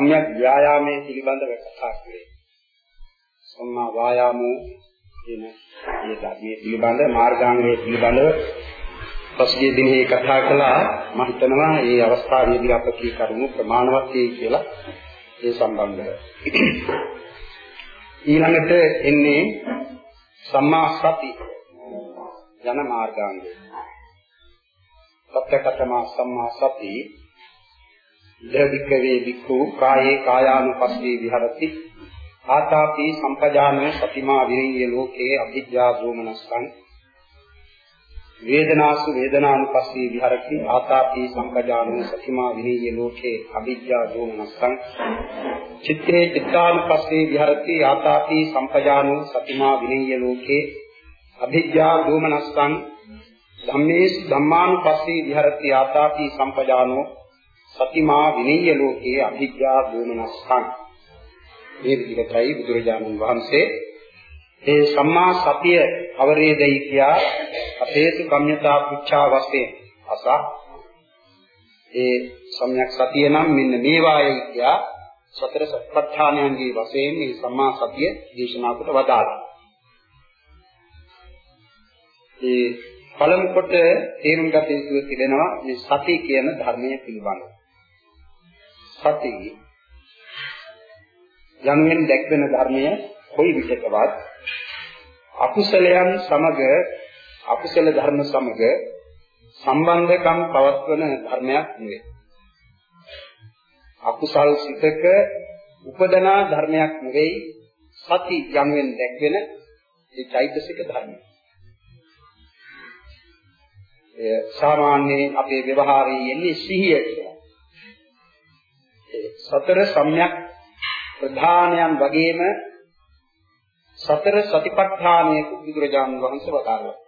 සම්‍යක් ව්‍යායාමයේ පිළිබඳව කතා කළේ. සම්මා වායාමෝ කියන මේ ධර්මයේ පිළිබඳ මාර්ගාංගයේ පිළිබඳව පසුගිය දිනේ කතා කළා මම හිතනවා මේ අවස්ථාවේදී අප කී කරුණු ප්‍රමාණවත් වෙයි කියලා ඒ සම්බන්ධව. ඊළඟට එන්නේ සම්මා සති යන මාර්ගාංගය. සත්‍යකතමා සම්මා සති දෙවිකවේ වික්ඛු කායේ කායානුපස්සී විහරති. ආතාපි සම්පජානෝ සතිමා විරිය ලෝකේ අභිජ්ජා දෝමනස්සං. වේදනාසු වේදනානුපස්සී විහරති. ආතාපි සම්පජානෝ සතිමා විරිය ලෝකේ අභිජ්ජා දෝමනස්සං. චිත්තේ චිත්තානුපස්සී විහරති. ආතාපි සම්පජානෝ සතිමා විරිය ලෝකේ අභිජ්ජා දෝමනස්සං. ධම්මේසු ධම්මානුපස්සී විහරති. ආතාපි සම්පජානෝ සතිමා විනීය ලෝකේ අභිජ්ජා දෝමනස්සං මේ විදිහටයි බුදුරජාණන් වහන්සේ ඒ සම්මා සතිය අවරේදයි කියා අපේසු කම්යතා පුච්ඡා වශයෙන් අසා ඒ සම්‍යක් සතිය නම් මෙන්න මේ වායයි කියා සතර සත්‍පට්ඨානයන්ගේ වශයෙන් මේ සම්මා සතිය දේශනා කොට වදාළා. ඒ පළමු කොට තේරුම් ගත යුතු තිබෙනවා මේ සති කියන ධර්මයේ පිළිබඳව. සති යනුවෙන් දැක්වෙන ධර්මය කොයි විටකවත් අකුසලයන් සමග අකුසල ධර්ම සමග සම්බන්ධකම් පවත්වන ධර්මයක් නෙවෙයි. අකුසල් සිතක උපදනා ධර්මයක් නෙවෙයි සති යනුවෙන් දැක්වෙන ඒ චෛතසික ධර්මය. ඒ සාමාන්‍යයෙන් අපේ ව්‍යවහාරයේ යන්නේ සිහිය කියලා. ඒ සතර සම්‍යක් ප්‍රධානයන් වගේම සතර සතිපට්ඨානයක බුදුරජාණන් වහන්සේ වදාළා.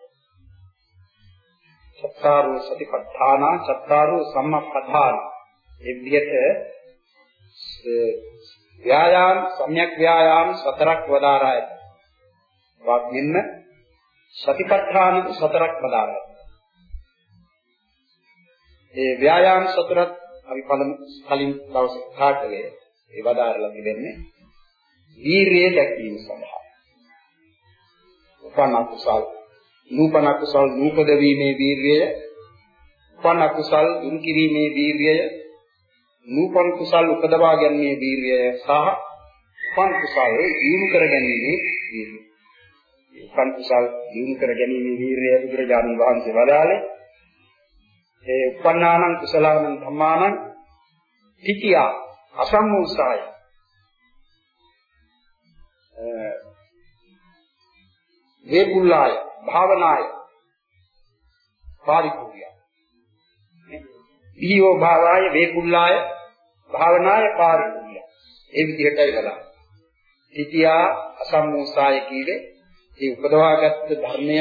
චත්තාරෝ සතිපට්ඨාන චත්තාරෝ සම්මප්පඨාන. ඒ විදිහට ව්‍යායාම සම්‍යක් ව්‍යායාම සතරක් වදාරා ඇත. වාග්මින්න සතිපට්ඨාන සතරක් වදාරා. ඒ ව්‍යායාම සතරත් අපි පළමු කලින් දවසේ කතා කළේ ඒ වදාරලා තිබෙන්නේ වීරිය දැක්වීම සඳහා. උපන්න කුසල් නූපන කුසල් නූපද වීමේ වීරිය උපන්න කුසල් දුරු කිරීමේ වීරිය නූපන් කුසල් උපදවා ගැනීමේ වීරිය සහ උපන් කුසල් දිනු කර ගැනීමේ වීරිය. උපන් කුසල් දිනු කර ගැනීමේ වීරිය බුදුරජාණන් වහන්සේ වදාළේ ඒ උපන්නානං කුසලානං ධම්මානං තිතියා අසම්මෝසාය. වේකුල්ලාය භාවනාය පාරිපූර්ය ඊයෝ භාවාය වේකුල්ලාය භාවනාය පාරිපූර්ය ඒ විදිහටයි බලන්න තිතියා අසම්මෝසාය කීවේ ඒ උපදවාගත් ධර්මය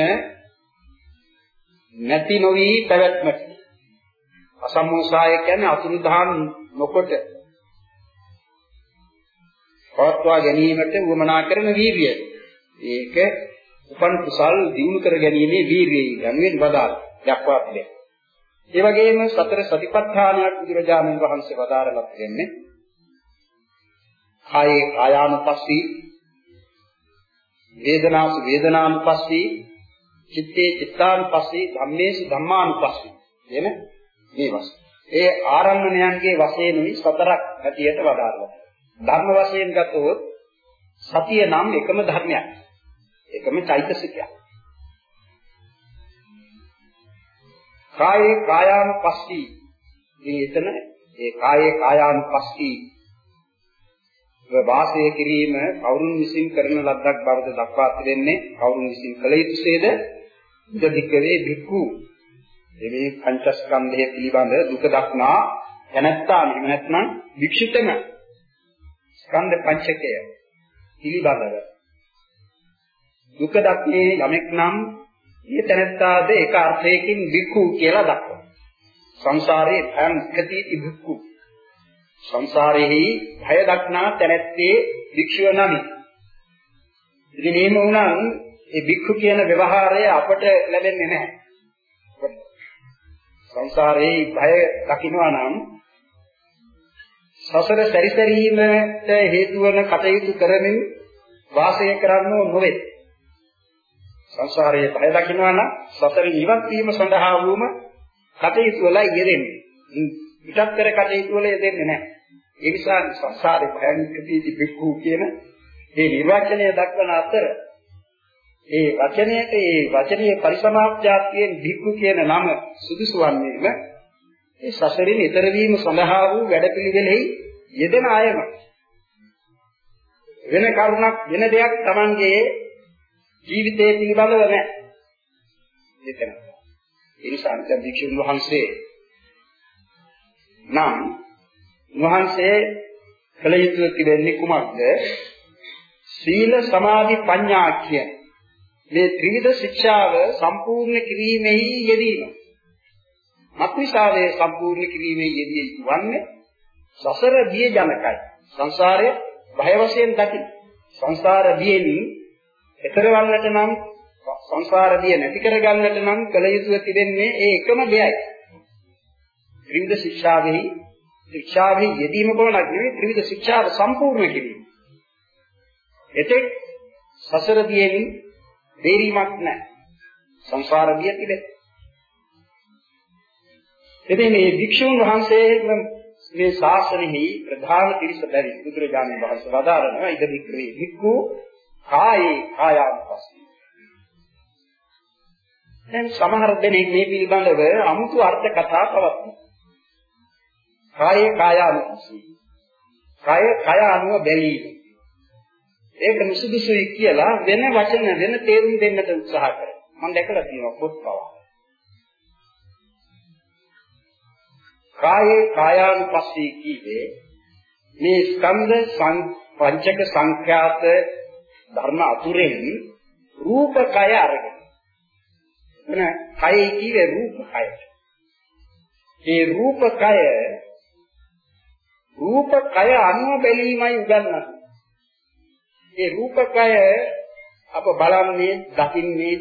නැති නොවි පැවැත්මට. අසම්මෝසාය කියන්නේ අතුරුදහන් නොකොට පවත්වා ගැනීමට උවමනා කරන වීර්යය. ඒක උපන් කුසල් දිනු කර ගැනීමේ වීර්යය යනුවෙන් වදාළ දක්වා තිබෙනවා. ඒ වගේම සතර සතිපට්ඨානයක් බුදුරජාණන් වහන්සේ වදාරලා තියෙන්නේ කායේ කායානුපස්සී වේදනාසු වේදනානුපස්සී චිත්තේ චිත්තානුපස්සී ධම්මේසු ධම්මානුපස්සී එන මේ වශයෙන්. ඒ ආරම්භණයන්ගේ වශයෙන් උනි සතරක් හැටියට වදාරනවා. ධර්ම වශයෙන් ගත්තොත් සතිය නම් එකම ධර්මයක්. එකම චෛතසිකයක්. කායේ කායානුපස්සී මේ එතන ඒ කායේ කායානුපස්සී වාසය කිරීම කවුරුන් විසින් කරන ලද්දක් බවද දක්වා තිබෙන්නේ කවුරුන් විසින් කළ යුතුසේද උදදිකවේ භික්ඛු මේ පංචස්කන්ධය පිළිබඳ දුක දක්නා දැනත්තා එහෙම නැත්නම් වික්ෂිතම ස්කන්ධ පංචකය පිළිබඳව දුක දක්නේ යමෙක් නම් මේ තැනත්තාද එක අර්ථයකින් වික්ඛු කියලා දක්වනවා. සංසාරේ භයං කතිති වික්ඛු. සංසාරෙහි භය දක්නා තැනැත්තේ වික්ෂුව නමි. ඉතින් එහෙම වුණා ඒ වික්ඛු කියන ව්‍යවහාරය අපට ලැබෙන්නේ නැහැ. සංසාරේ භය දකින්නවා නම් සසර සැරිසැරීමට හේතු වන කටයුතු කරමින් වාසය කරන්නෝ නොවේ. සංසාරයේ බය දකිනවා නම් සතර ඉවත් වීම සඳහා වුම කටයුතු වල යෙදෙන්නේ. පිටත් කර කටයුතු වල යෙදෙන්නේ නැහැ. ඒ නිසා සංසාරේ භයංකදී බික්ඛු කියන මේ නිර්වචනය දක්වන අතර ඒ වචනයට ඒ වචනීය පරිසමාප්ත්‍යාත්යෙන් බික්ඛු කියන නම සුදුසු වන්නේම ඒ සසරින් ඈතර වීම සඳහා වූ වැඩපිළිවෙලෙහි යෙදෙන අයම වෙන කරුණක් වෙන දෙයක් Tamanගේ ජීවිතයේ පිළිබඳව නැහැ. එතන. ඒ නිසා අන්ත භික්ෂුන් වහන්සේ නම් වහන්සේ කළ යුතු තිබෙන්නේ කුමක්ද? සීල සමාධි ප්‍රඥා කියන මේ ත්‍රිවිධ ශික්ෂාව සම්පූර්ණ කිරීමෙහි යෙදීම. මත්විසාවේ සම්පූර්ණ කිරීමේ යෙදී වන්නේ සසර බිය ජනකයි. සංසාරය භය වශයෙන් දකි. සංසාර බියෙන් එතරවන්නට නම් සංසාර බිය නැති කරගන්නට නම් කල යුතුව තිබෙන්නේ ඒ එකම දෙයයි. ත්‍රිවිධ ශික්ෂාවෙහි ශික්ෂාවෙහි යෙදීම පමණක් නෙවෙයි ත්‍රිවිධ ශික්ෂාව සම්පූර්ණ කිරීම. එතෙක් සසර බියෙන් බේරීමක් නැහැ. සංසාර බිය තිබෙන්නේ ඉතින් මේ භික්ෂුන් වහන්සේ මේ ශාසනයෙහි ප්‍රධාන පිරිස බැරි බුදුරජාණන් වහන්සේ වදාරනවා ඉද වික්‍රේ වික්ඛු කායේ කායානුපස්සී. දැන් සමහර දෙනෙක් මේ පිළිබඳව අමුතු අර්ථ කතා පවත්වනවා. කායේ කායානුපස්සී. කය කය අනුව බැලීම. ඒක නිසුදුසුයි කියලා වෙන වචන වෙන තේරුම් දෙන්නට උත්සාහ කරනවා. මම දැකලා තියෙනවා පොත්පත්. කායේ කායානුපස්සී කීවේ මේ ස්කන්ධ පංචක සංඛ්‍යාත ධර්ම අතුරෙන් රූප කය අරගෙන එන කය කීවේ රූප කය ඒ රූප කය රූප කය අනුව බැලීමයි උගන්වන්නේ ඒ රූප කය අප බලන්නේ දකින්නේ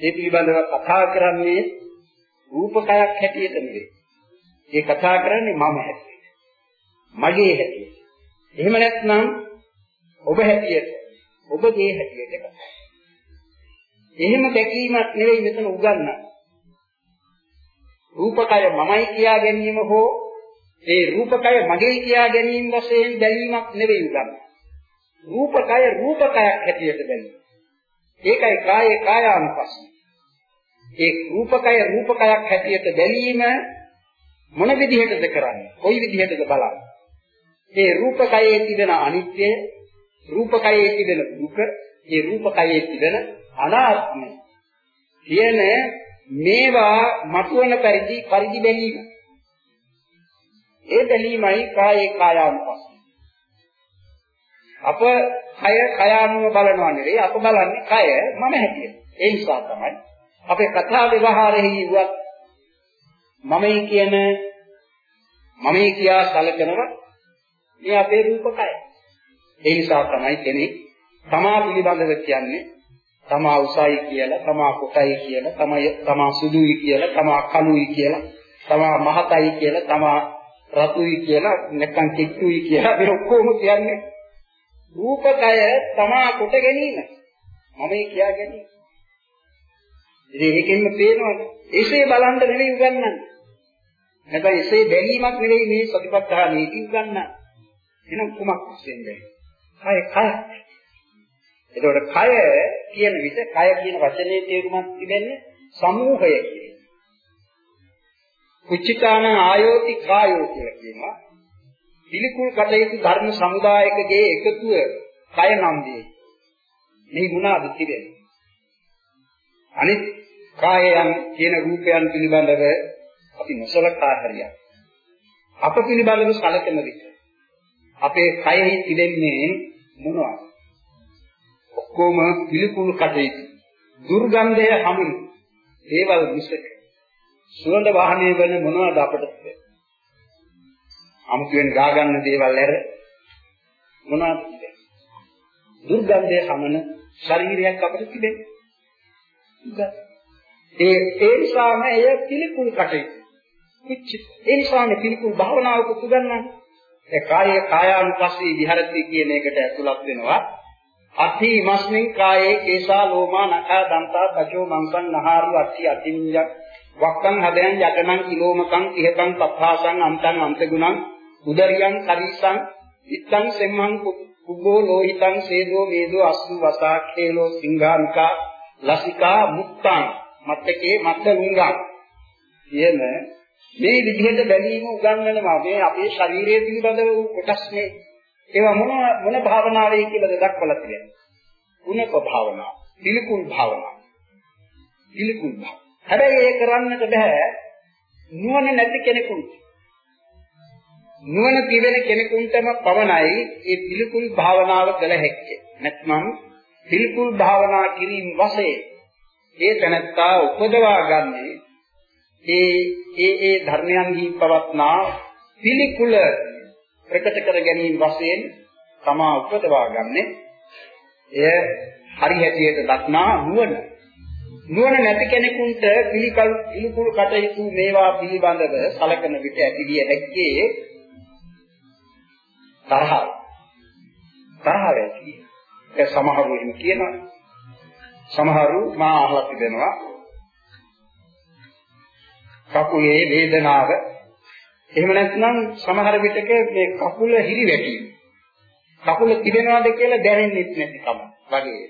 ඒ පිළිබඳව කතා කරන්නේ රූප කයක් හැටියට නෙවෙයි ඒ කතා කරන්නේ මම හැටියට. මගේ හැටියට. එහෙම නැත්නම් ඔබ හැටියට, ඔබගේ හැටියට කතා. එහෙම දැකීමක් නෙවෙයි මෙතන උගන්වන්නේ. රූපකය මමයි කියා ගැනීම හෝ ඒ රූපකය මගේ කියා ගැනීම වශයෙන් බැලීමක් නෙවෙයි උගන්වන්නේ. රූපකය රූපකයක් හැටියට බැලීම. ඒකයි කායේ කායානුපස්සන. ඒ රූපකය රූපකයක් හැටියට බැලීම මොන විදිහටද කරන්නේ? කොයි විදිහටද බලන්නේ? ඒ රූපකයේ තිබෙන අනිත්‍ය, රූපකයේ තිබෙන දුක, ඒ රූපකයේ තිබෙන අනාත්මය කියන මේවා මතුවන පරිදි පරිදි බැලීම. ඒ බැලීමයි කායේ කායානුපස්සන. අප කය කයානුව බලනවා නෙවෙයි අප බලන්නේ කය මම හැටියට. ඒ නිසා තමයි අපේ කතා ව්‍යවහාරෙහි වත් මමයි කියන මමයි කියා සැලකනවා මේ අපේ රූපකය. ඒ නිසා තමයි කෙනෙක් තමා පිළිබඳව කියන්නේ තමා උසයි කියලා, තමා කොටයි කියලා, තමා තමා සුදුයි කියලා, තමා කළුයි කියලා, තමා මහතයි කියලා, තමා රතුයි කියලා, නැත්නම් කිට්ටුයි කියලා මේ ඔක්කොම කියන්නේ රූපකය තමා කොට ගැනීම. මමයි කියා ගැනීම. ඉතින් ඒකෙන්ම පේනවනේ. එසේ බලන්න නෙවෙයි උගන්වන්නේ. නැත්නම් එසේ බැලීමක් නෙවෙයි මේ සතිපට්ඨානෙකින් ගන්න. එහෙනම් කුමක් වශයෙන්ද? කය කය. එතකොට කය කියන විට කය කියන වචනේ තේරුමක් තිබෙන්නේ සමූහය කියන. කුච්චිකාන ආයෝති කායෝ කියලා කියනවා. පිළිකුල් කටයුතු ධර්ම සමුදායකගේ එකතුව කය නම් වේ. මේ ගුණාද තිබෙන්නේ. අනිත් කායයන් කියන රූපයන් පිළිබඳව අපි නොසලකා හරියක්. අප පිළිබඳව සැලකෙන විට අපේ කයෙහි තිබෙන්නේ මොනවද? ඔක්කොම පිළිකුල් කටයුතු. දුර්ගන්ධය හමුන දේවල් මිසක සුවඳ වාහනය වෙන මොනවද අපට තිබෙන්නේ? අමුතුවෙන් ගා ගන්න දේවල් ඇර මොනවද තිබෙන්නේ? දුර්ගන්ධය හමන ශරීරයක් අපිට තිබෙන්නේ. ඒ ඒ නිසාම එය පිළිකුල් කටයුතු. ඒ නිසානේ පිළිකුල් භාවනාවක උගන්වන්නේ. ඒ කාය කායානුපස්සී විහරති කියන එකට ඇතුළත් වෙනවා. අත්ථි ඉමස්මින් කායේ කේසා ලෝමා නඛා දන්තා පචෝ මංසං නහාරු අත්ථි අතිඤ්ඤ වක්කං හදයන් යකනං කිලෝමකං ඉහකං පප්පාසං අන්තං අන්තගුණං උදරියං කරිසං ඉත්තං සෙම්මං කුබ්බෝ ලෝහිතං සේදෝ මේදෝ අස්සු වසා කේලෝ සිංහානිකා ලසිකා මුත්තං මත්තකේ මත්ත ලුංගං කියන මේ විදිහට බැලීම උගන්වනවා. මේ අපේ ශරීරය පිළිබඳව වූ කොටස් නේ ඒවා මොන මොන භාවනාවේ කියලාද දක්වලා තියෙන්නේ? උනක භාවනාව පිළිකුල් භාවනාව පිළිකුල් භාවනාව හැබැයි ඒ කරන්නට බෑ නුවණ නැති කෙනෙකුට. නුවණ තිබෙන කෙනෙකුටම පවණයි මේ පිළිකුල් භාවනාව කළ හැක්කේ. නැත්නම් පිළිකුල් භාවනා කිරීම වශයෙන් ඒ තැනත්තා උපදවා ගන්නේ ඒ ඒ ඒ ධර්මයන්හි පවත්නා පිළිකුල ප්‍රකට කර ගැනීම වශයෙන් තමා උපදවා ගන්නෙ. එය හරි හැටියට දක්නා නුවණ. නුවණ නැති කෙනෙකුට පිළිකල් පිළිකුල් කටයුතු මේවා පිළිබඳව සලකන විට ඇතිවිය හැක්කේ තරහව. තරහව ඇති. ඒ සමහරු එහෙම කියනවා. සමහරු මා අහලා තිබෙනවා. කකුලේ වේදනාව. එහෙම නැත්නම් සමහර විටක මේ කකුල හිරි වැටීම කකුල තිබෙනවද කියලා දැනෙන්නේ නැති කම වගේ.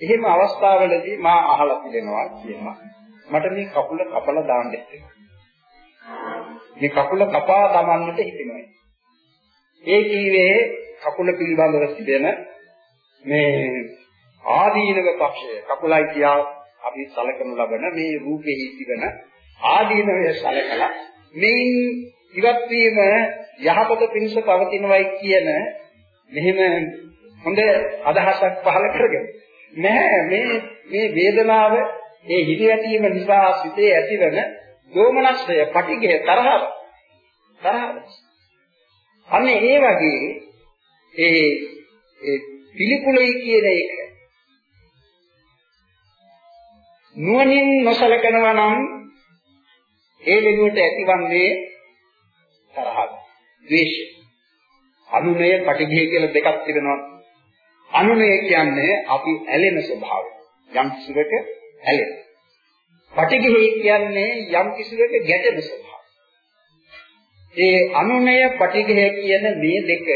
එහෙම අවස්ථාවලදී මා අහලා තිබෙනවා කියනවා. මට මේ කකුල කපලා දාන්න. මේ කකුල කපා දමන්නට හිතෙනවා. ඒ කීවේ කකුල පිළිබඳව තිබෙන මේ ආදීනව පක්ෂය. කකුලයි කියා අපි සලකනු ලබන මේ රූපෙහි තිබෙන ආදීනවය සලකලා මේන් ඉවත් වීම යහපත පිණිස පවතිනවයි කියන මෙහෙම හොඳ අදහසක් පහළ කරගෙන. නෑ මේ මේ වේදනාව ඒ හිරියැටීම නිසා සිතේ ඇතිවන දෝමනස්සය, පටිඝය, තරහව. තරහව. අන්න ඒ වගේ ඒ ඒ පිළිකුලයි කියන එක නුවණින් නොසලකනවා නම් ඒ වෙනුවට ඇතිවන්නේ තරහව, ද්වේෂය. අනුනය, පටිඝය කියලා දෙකක් තිබෙනවා. අනුනය කියන්නේ අපි ඇලෙන ස්වභාවය. යම් කිසිවක ඇලෙන. පටිඝය කියන්නේ යම් කිසිවක ගැටෙන ස්වභාවය. ඒ අනුනය, පටිඝය කියන මේ දෙක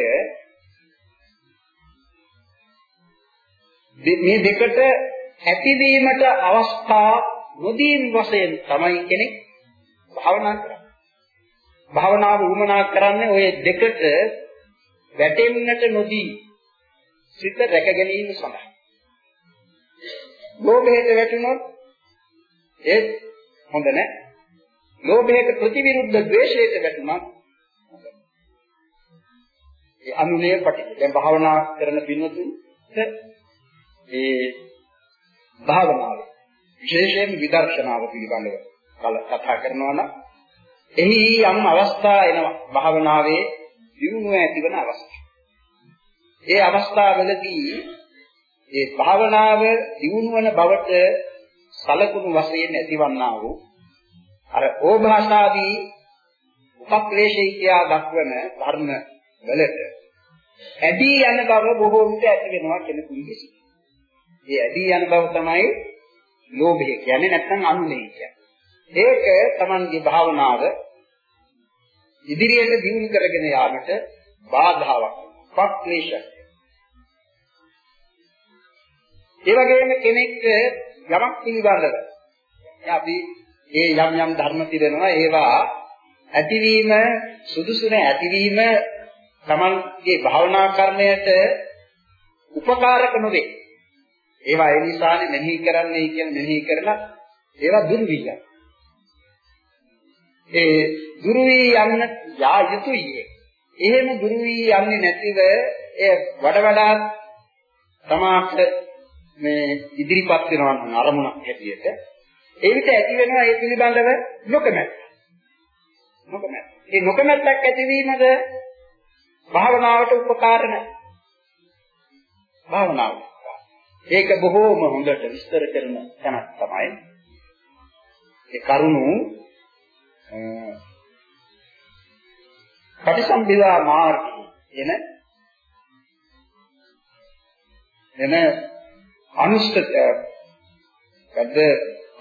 මේ දෙකට ඇතිවීමට අවස්ථා නොදීන් වශයෙන් තමයි කෙනෙක් භාවනා කරන්නේ. භාවනාව වුමනා කරන්නේ ওই දෙකට වැටෙන්නට නොදී සිත රැක ගැනීම සඳහා. ලෝභයට වැටුනොත් ඒ හොඳ නැහැ. ලෝභයට ප්‍රතිවිරුද්ධ ද්වේෂයට වැටුනොත් ඒ අනුලේ පිටි. දැන් භාවනා කරන පින්වතුන්ට ඒ භාවනාව විශේෂයෙන් විදර්ශනාව පිළිබඳව කතා කරනවා නම් එහි යම් අවස්ථා එනවා භාවනාවේ දියුණුව ඇතිවන අවස්ථා. ඒ අවස්ථාවලදී ඒ භාවනාව දියුණුවන බවට සලකුණු වශයෙන් ඇතිවන්නා වූ අර ඕභාෂාදී උපක්ලේශී කියා දක්වන ධර්ම වලට ඇදී යන බව බොහෝ විට ඇති වෙනවා කෙනෙකුගේ සිත. ඒ ඇදී යන බව තමයි ලෝභය කියන්නේ නැත්නම් අනුලේ කියන්නේ. ඒක Tamanගේ භාවනාව ඉදිරියට දියුණු කරගෙන යාමට බාධාවක්, පක්ලේශයක්. ඒ වගේම කෙනෙක් යමක් පිළිබඳව අපි ඒ යම් යම් ධර්ම තිබෙනවා ඒවා ඇතිවීම සුදුසු නැ ඇතිවීම Tamanගේ භාවනා කර්මයට උපකාරක නොවේ. ඒවා ඒ නිසානේ මෙනෙහි කරන්නේ කියන මෙනෙහි කරලා ඒවා දුරු විය. ඒ දුරු වී යන්න යා යුතුයි. එහෙම දුරු වී යන්නේ නැතිව ඒ වඩ වඩා තමාට මේ ඉදිරිපත් වෙනවා නම් අරමුණක් හැටියට ඒ විට ඇති වෙනවා ඒ පිළිබඳව නොකමැත්ත. නොකමැත්ත. ඒ නොකමැත්තක් ඇතිවීමද භාවනාවට උපකාර නැහැ. භාවනාව. ඒක බොහෝම හොඳට විස්තර කරන තැනක් තමයි. ඒ කරුණු පටිසම්භිදා මාර්ගය එන එන අනුෂ්ඨ කද්ද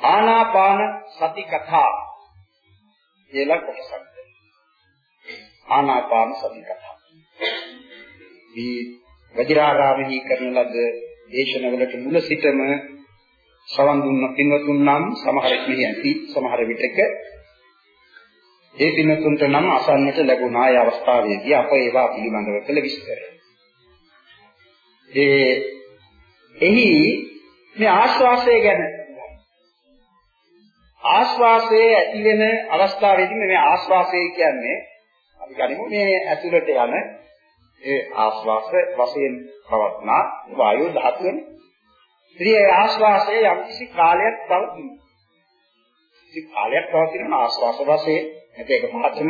ආනාපාන සති කතා කියලා කොටසක්. ආනාපාන සති කතා. මේ වජිරාරාමෙහි කරන ලද දේශනවලට මුල සිටම සවන් දුන්න පින්වතුන් නම් සමහරක් මෙහි ඇති සමහර විටක ඒ පින්වතුන්ට නම් අසන්නට ලැබුණා ඒ අවස්ථාවේදී අප ඒවා පිළිබඳව කළ විස්තරය. ඒ එහි මේ ආශ්වාසය ගැන ආශ්වාසයේ ඇති වෙන අවස්ථාවේදී මේ ආශ්වාසය කියන්නේ අපි ගනිමු මේ ඇතුළට යන ඒ ආශ්වාස වශයෙන් පවත්නා වායු ධාතුවනේ. ඉතින් ඒ ආශ්වාසය යම් කිසි කාලයක් පවතින. කිසි කාලයක් පවතින ආශ්වාස වශයෙන් නැත්නම් ඒක පාඨම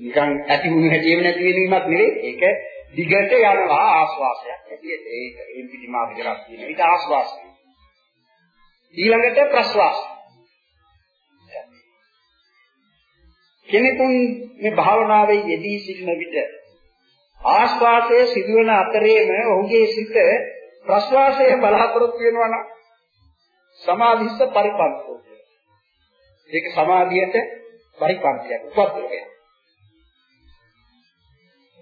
නිකන් ඇති වුණ හැටිම නැති වෙනීමක් නෙවෙයි. ඒක දිගට යනවා ආශ්වාසයක්. ඇටියට ඒක එම් පිටිමා විතරක් තියෙන. ඒක ආශ්වාසය. ඊළඟට ප්‍රශ්වාසය. කෙනෙකුන් මේ භාවනාවේ යෙදී සිටින විට ආශ්වාසයේ සිදුවන අතරේම ඔහුගේ සිත ප්‍රශ්වාසයේ බලාපොරොත්තු වෙනවා නම් සමාධිස්ස පරිපන්තෝ. ඒක සමාධියට පරිපන්තියක් උපද්දවය.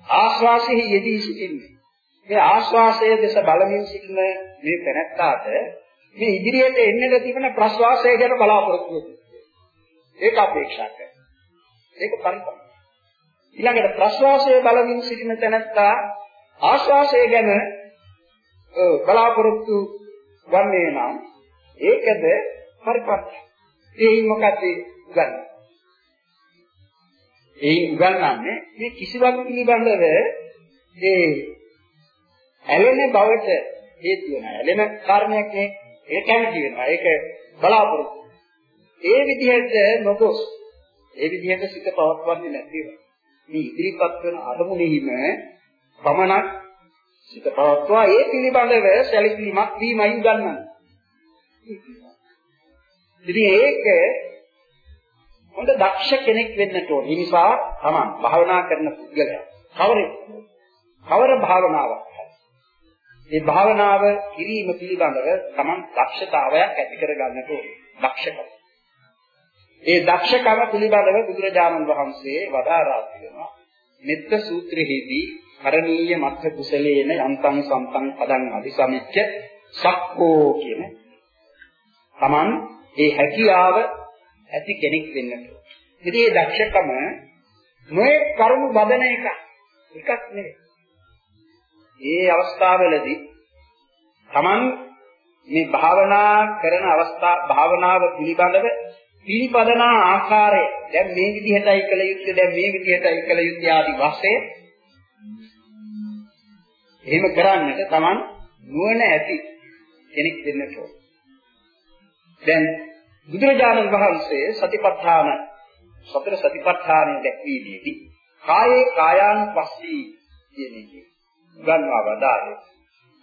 ආශ්වාසයේ යෙදී සිටින්නේ. මේ ආශ්වාසයේ දෙස බලමින් සිටින මේ තැනැත්තාට මේ ඉදිරියට එන්නට තිබෙන ප්‍රශ්වාසය ගැන බලාපොරොත්තු වෙනවා. ඒක අපේක්ෂා කරනවා. ඒක පරිපන්ත. ඊළඟට ප්‍රශ්වාසයේ බලමින් සිටින තැනැත්තා ආශ්වාසය ගැන බලාපොරොත්තු වන්නේ නම් ඒකද පරිපන්ත. ඒ මොකද උගන්වන්නේ? ඒ උගන්වන්නේ මේ කිසිවක් පිළිබඳව ඒ ඇලෙන බවට හේතු වෙනවා. ඇලෙන කාරණයක් නේ. ඒ කැමති වෙනවා. ඒක බලාපොරොත්තු. ඒ විදිහට නොගොස් ඒ විදිහට සිත පවත්වන්නේ නැතිව මේ ඉදිරිපත් කරන අරමුණෙහිම පමණක් සිත පවත්වා ඒ පිළිබඳව සැලකීමක් වීමයි ගන්නන්නේ. ඉතින් ඒක හොඳ දක්ෂ කෙනෙක් වෙන්නට ඕන. ඒ නිසා තමන් භාවනා කරන පුද්ගලයා කවරේ කවර භාවනාවක් මේ භාවනාව කිරීම පිළිබඳව තමන් දක්ෂතාවයක් ඇති කර ගන්නට ඕන. දක්ෂකම. ඒ දක්ෂකම පිළිබඳව බුදුරජාණන් වහන්සේ වදාරා තිබෙනවා. මෙත්ත සූත්‍රයේදී කරණීය මත්ත කුසලේන යන්තං සම්තං පදං අபிසමිච්ච සක්කෝ කියන තමන් ඒ හැකියාව ඇති කෙනෙක් වෙන්නට. ඉතින් මේ දක්ෂකම නොයේ කරුණු බදන එක එකක් නෙවෙයි. මේ අවස්ථාවවලදී තමන් මේ භාවනා කරන අවස්ථා භාවනාව පිළිබඳව පිළිපදනා ආකාරය දැන් මේ විදිහටයි කළ යුත්තේ දැන් මේ විදිහටයි කළ යුත්තේ ආදී වශයෙන් එහෙම කරන්නට Taman නුවණ ඇති කෙනෙක් වෙන්න ඕන. දැන් බුදුරජාණන් වහන්සේ සතිපට්ඨාන සතර සතිපට්ඨානය දැක්වීමේදී කායේ කායානුපස්සී කියන එක ගන්නවා වදාළේ.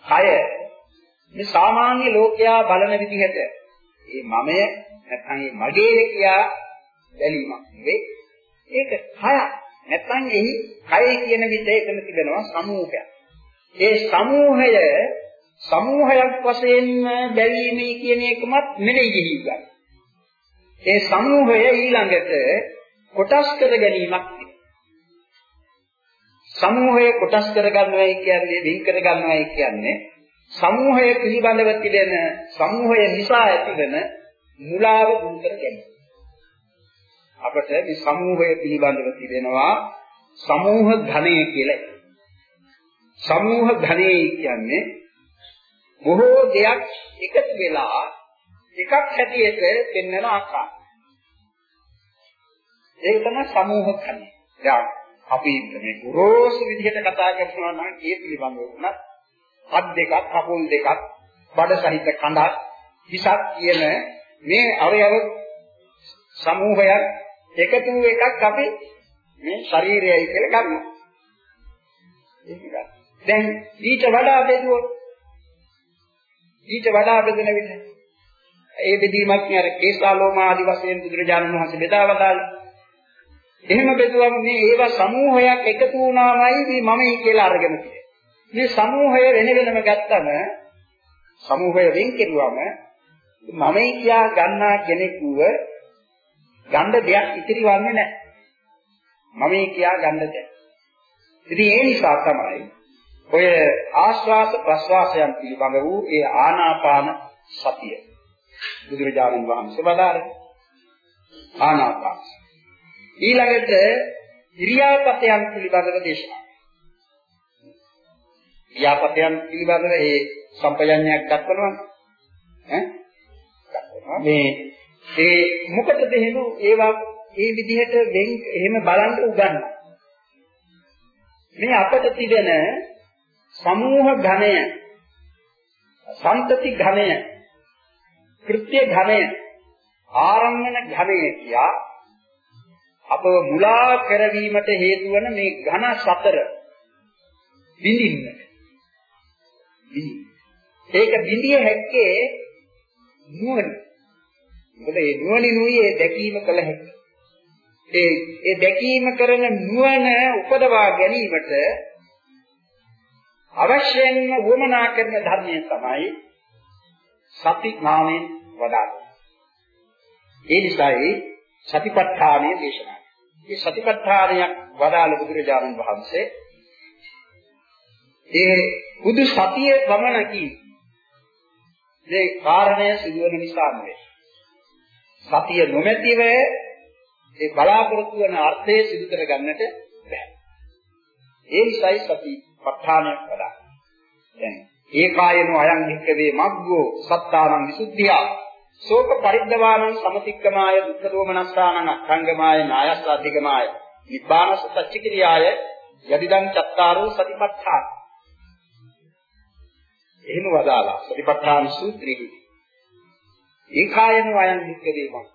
කය මේ සාමාන්‍ය ලෝකයා බලන විදිහට මේ මමය නැත්නම් මේ මගේ කියා බැලීමක් නෙවෙයි. ඒක කය. නැත්නම් එහි කය කියන විදිහ එතන තිබෙනවා සමූහයක්. ඒ සමූහය සමූහයක් වශයෙන් බැලීමේ කියන එකමත් නෙවෙයි ගිහිගන්න. ඒ සමූහය ඊළඟට කොටස් කර ගැනීමක් සමූහය කොටස් කරගන්නවයි කියන්නේ වෙන් කරගන්නවයි කියන්නේ සමූහය පිළිබඳව තිබෙන සමූහය නිසා ඇතිවන මුලාව දුරු කර ගැනීම. අපට මේ සමූහය පිළිබඳව තිබෙනවා සමූහ ඝණය කියලා. සමූහ ඝණය කියන්නේ බොහෝ දෙයක් එකතු වෙලා එකක් හැටියට පෙන්වන ආකාරය. ඒක තමයි සමූහ ඝණය. දැන් අපි මේ ගොරෝසු විදිහට කතා කරනවා නම් ඒ පිළිබඳව උනත් අත් දෙකක් කකුල් දෙකක් බඩ සහිත කඳක් හිසක් කියන මේ අවයව සමූහයක් එකතු එකක් අපි මේ ශරීරයයි කියලා ගන්නවා. ඒක දැන් ඊට වඩා බෙදුවොත් ඊට වඩා බෙදෙන විට ඒ බෙදීමක් නේ අර කේසාලෝම ආදි වශයෙන් බුදුරජාණන් වහන්සේ බෙදා වදාළා. එහෙම බෙදුවම මේ ඒවා සමූහයක් එකතු වුණාමයි මේ මමයි කියලා අරගෙන තියෙන්නේ. මේ සමූහය වෙන වෙනම ගත්තම සමූහය වෙන් කෙරුවම මමයි කියා ගන්නා කෙනෙකුව ගන්න දෙයක් ඉතිරි වන්නේ නැහැ. මමයි කියා ගන්න දෙයක්. ඉතින් ඒ නිසා තමයි ඔය ආශ්වාස ප්‍රශ්වාසයන් පිළිබඳ වූ ඒ ආනාපාන සතිය බුදුරජාණන් වහන්සේ වදාළේ. ආනාපාන ඊළඟට ඉරියාපතයන් පිළිබඳව දේශනා. ඉරියාපතයන් පිළිබඳව ඒ සම්පයඤ්ඤයක් දක්වනවා ඈ? මේ ඒ මොකටද එහෙම ඒවා ඒ විදිහට වෙන් එහෙම බලන්න උගන්වනවා මේ අපට තිබෙන සමූහ ඝණය සම්තති ඝණය කෘත්‍ය ඝණය ආරම්මන ඝණය කියා අපව මුලා කරවීමට හේතු වන මේ ඝන සතර විඳින්නට ඒක බිඳිය හැක්කේ නුවණ. මොකද ඒ නුවණිනුයි ඒ දැකීම කළ හැකි ඒ ඒ දැකීම කරන නුවණ උපදවා ගැනීමට අවශ්‍යයෙන්ම වමනා කරන ධර්මය තමයි සති නාමයෙන් වදාළේ. ඒ නිසායි සතිපට්ඨානය දේශනා. මේ සතිපට්ඨානයක් වදාළ බුදුරජාණන් වහන්සේ ඒ බුදු සතිය ගමනකී මේ කාරණය සිදුවන නිසා නෙවෙයි. සතිය නොමැතිව ඒ බලාපොරොත්තු වන අර්ථය සිදු කර ගන්නට බැහැ. ඒ නිසායි සති ප ဋ ාණයක් වඩා. දැන් ඒකායනෝ අයං වික්කවේ මග්ගෝ සත්තානං විසුද්ධිය. ශෝක පරිද්දවානං සමතික්කමාය දුක්ඛ දෝමනස්සානං අංගමාය නායස්ස අධිගමාය. නිබ්බානස සච්චිකිරියාය යදිදං චත්තාරෝ සතිපට්ඨාන. එහෙම වදාලා සතිපට්ඨාන සූත්‍රයේ ඒකායනෝ අයං වික්කවේ මග්ගෝ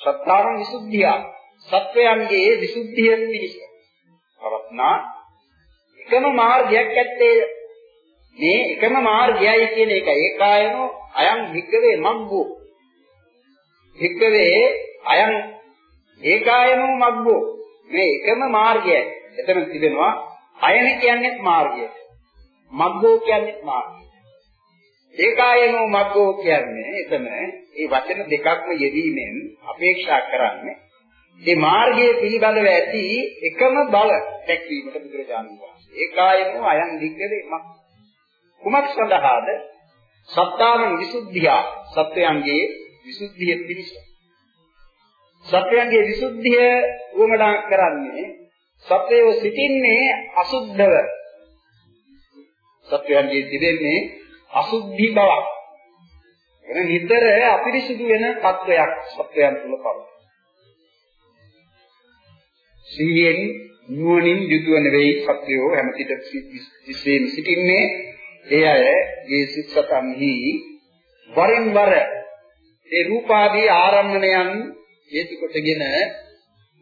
සත්තාරං විසුද්ධිය. සත්වයන්ගේ විසුද්ධිය පිණිස. පවත්නා එකම මාර්ගයක් ඇත්තේ මේ එකම මාර්ගයයි කියන එක. ඒකායනෝ අයං වික්කවේ මග්ගෝ. වික්කවේ අයං ඒකායනෝ මග්ගෝ. මේ එකම මාර්ගයයි. එතන තිබෙනවා අයන කියන්නේ මාර්ගය. මග්ගෝ කියන්නේ මාර්ගය. ඒකායනෝ මග්ගෝ කියන්නේ එතන ඒ වචන දෙකක්ම යෙදීමෙන් අපේක්ෂා කරන්නේ මේ මාර්ගයේ පිළිබඳව ඇති එකම බව දැක්වීමට බුදුරජාණන් වහන්සේ. ඒකායනෝ අයං දිග්ගවේ මක් කුමක් සඳහාද? සත්තාන විසුද්ධිය සත්‍යයන්ගේ විසුද්ධිය පිණිස. සත්‍යයන්ගේ විසුද්ධිය උවමනා කරන්නේ සත්‍යය සිටින්නේ අසුද්ධව. සත්‍යයන්ගේ තිබෙන්නේ අසුද්ධි බවක්. එන නිතර අපිරිසුදු වෙන තත්වයක් සත්‍යයන් තුල පවතී. සිහියෙන් නුවණින් යුතුව නෙවෙයි සත්‍යෝ හැමතිට විශ්වයෙන් සිටින්නේ ඒ අයගේ සිත්සතන්හි වරින් වර ඒ රූපාදී ආරම්මණයන් හේතු කොටගෙන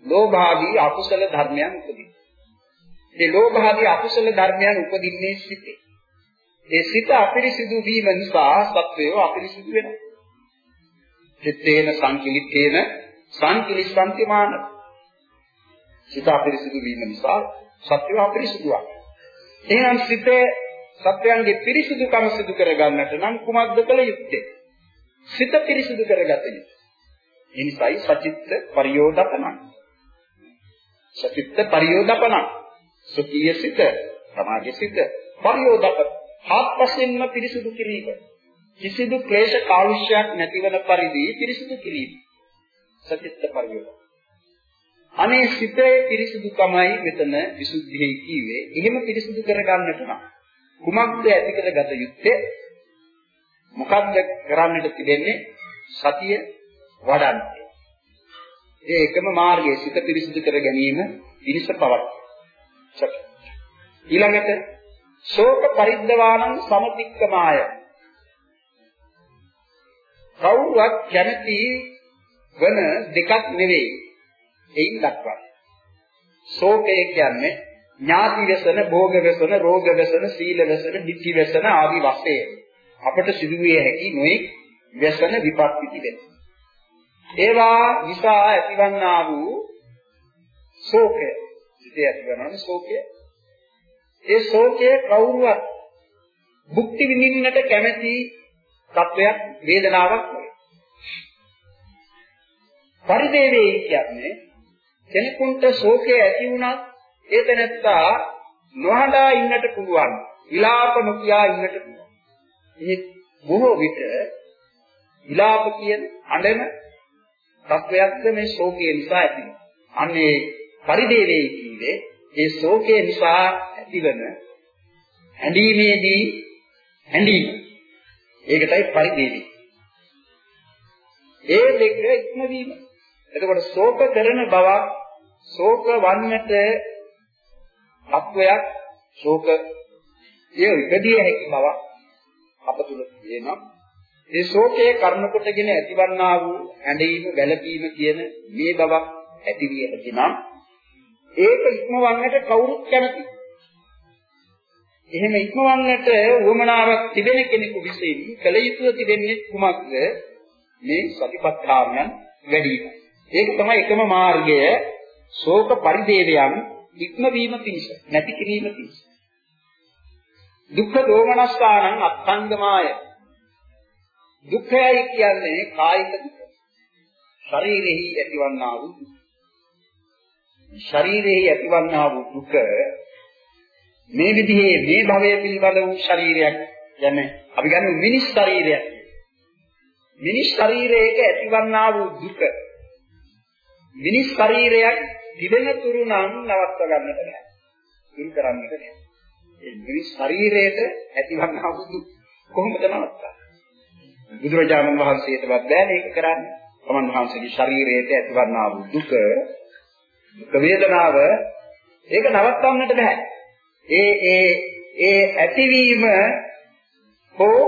ලෝභාදී අකුසල ධර්මයන් උපදින. ඒ ලෝභාදී අකුසල ධර්මයන් උපදින්නේ සිතේ. ඒ සිත අපිරිසිදු වීම නිසා සත්වයෝ අපිරිසිදු වෙනවා. චිත්තේන සංකිලිතේන සංකිලිස්සන්තිමාන. සිත අපිරිසිදු වීම නිසා සත්වයෝ අපිරිසිදුවක්. එහෙනම් සිතේ සත්වයන්ගේ පිරිසිදුකම සිදු කරගන්නට නම් කුමක්ද කළ යුත්තේ? සිත පිරිසිදු කරගත යුතුයි. ඒ නිසායි සචිත්ත පරියෝදපනං. සචිත්ත පරියෝදපනං. සුඛීය සිත, සමාධි සිත පරියෝදපන හත්පසින්ම පිරිසුදු කිරීම. කිසිදු ක්ලේශ කාලුෂ්‍යයක් නැතිවන පරිදි පිරිසුදු කිරීම. සත්‍ත්‍ය පරියෝග. අනේ සිතේ පිරිසුදුකමයි මෙතන විසුද්ධියයි කියවේ. එහෙම පිරිසුදු කරගන්නට නම් කුමක්ද ඇති කරගත යුත්තේ? මොකක්ද කරන්නට තිබෙන්නේ? සතිය වඩන්නේ. ඒ එකම මාර්ගයේ සිත පිරිසුදු කර ගැනීම පිරිස පවත්. ඊළඟට ශෝක පරිද්දවාණං සමතික්කමාය. කවුරුවත් කැමති වෙන දෙකක් නෙවෙයි. එයින් දක්වන්නේ ශෝකය කියන්නේ ඥාති වසන භෝග වසන රෝග වසන සීල වසන ditthi වසන ආදී වශයෙන් අපට සිදුවිය හැකි නොයි වසන විපත්ති තිබෙන ඒවා නිසා ඇතිවන්නා වූ ශෝකය. සිටේ ඇතිවන ශෝකය ඒ ශෝකය කවුරුවත් භුක්ති විඳින්නට කැමැති තත්වයක් වේදනාවක් නෙවෙයි. පරිදේවේ කියන්නේ කෙනෙකුට ශෝකය ඇති වුණත් ඒ තැනත්තා නොහඬා ඉන්නට පුළුවන්. විලාප නොකියා ඉන්නට පුළුවන්. මේ බොහෝ විට විලාප කියන අඬන තත්වයක්ද මේ ශෝකය නිසා ඇතිවෙනවා. අන්නේ පරිදේවේ කියන්නේ ඒ ශෝකය නිසා ඇතිවන ඇඳීමේදී ඇඳීම. ඒකටයි පරිදේවේ. ඒ දෙක ඉක්මවීම. එතකොට ශෝක කරන බවක් ශෝක වන්නට තත්වයක් ශෝක ඒ ඉපදිය හැකි බවක් අප තුල තියෙනවා. ඒ ශෝකයේ කර්ම කොටගෙන ඇතිවන්නා වූ ඇඬීම වැළපීම කියන මේ බවක් ඇති විය හැකි නම් ඒක ඉක්මවන්නට කවුරුත් කැමති. එහෙම ඉක්මවන්නට උවමනාවක් තිබෙන කෙනෙකු විසින් කල යුතුව තිබෙන්නේ කුමක්ද? මේ සතිපට්ඨානයන් වැඩි වීම. ඒක තමයි එකම මාර්ගය ශෝක පරිදේවයන් ඉක්මවීම පිණිස නැති කිරීම පිණිස. දුක්ඛ දෝමනස්ථානං අත්ංගමාය. දුක්ඛයයි කියන්නේ කායික දුක. ශරීරෙහි ඇතිවන්නා වූ දුක. ශරීරෙහි ඇතිවන්නා වූ දුක මේ විදිහේ මේ භවය පිළිබඳ වූ ශරීරයක් කියන්නේ අපි ගන්න මිනිස් ශරීරයක්. මිනිස් ශරීරයක ඇතිවන්නා වූ දුක මිනිස් ශරීරයක් තිබෙන තුරු නම් නවත්ව ගන්නට බෑ. දුරු කරන්නට බෑ. ඒ මිනිස් ශරීරයට ඇතිවන්නා වූ දුක කොහොමද නවත්තන්නේ? බුදුරජාණන් වහන්සේටවත් බෑ මේක කරන්න. තමන් වහන්සේගේ ශරීරයට ඇතිවන්නා වූ දුක දුක වේදනාව ඒක නවත්තන්නට බෑ. ඒ ඒ ඒ ඇතිවීම හෝ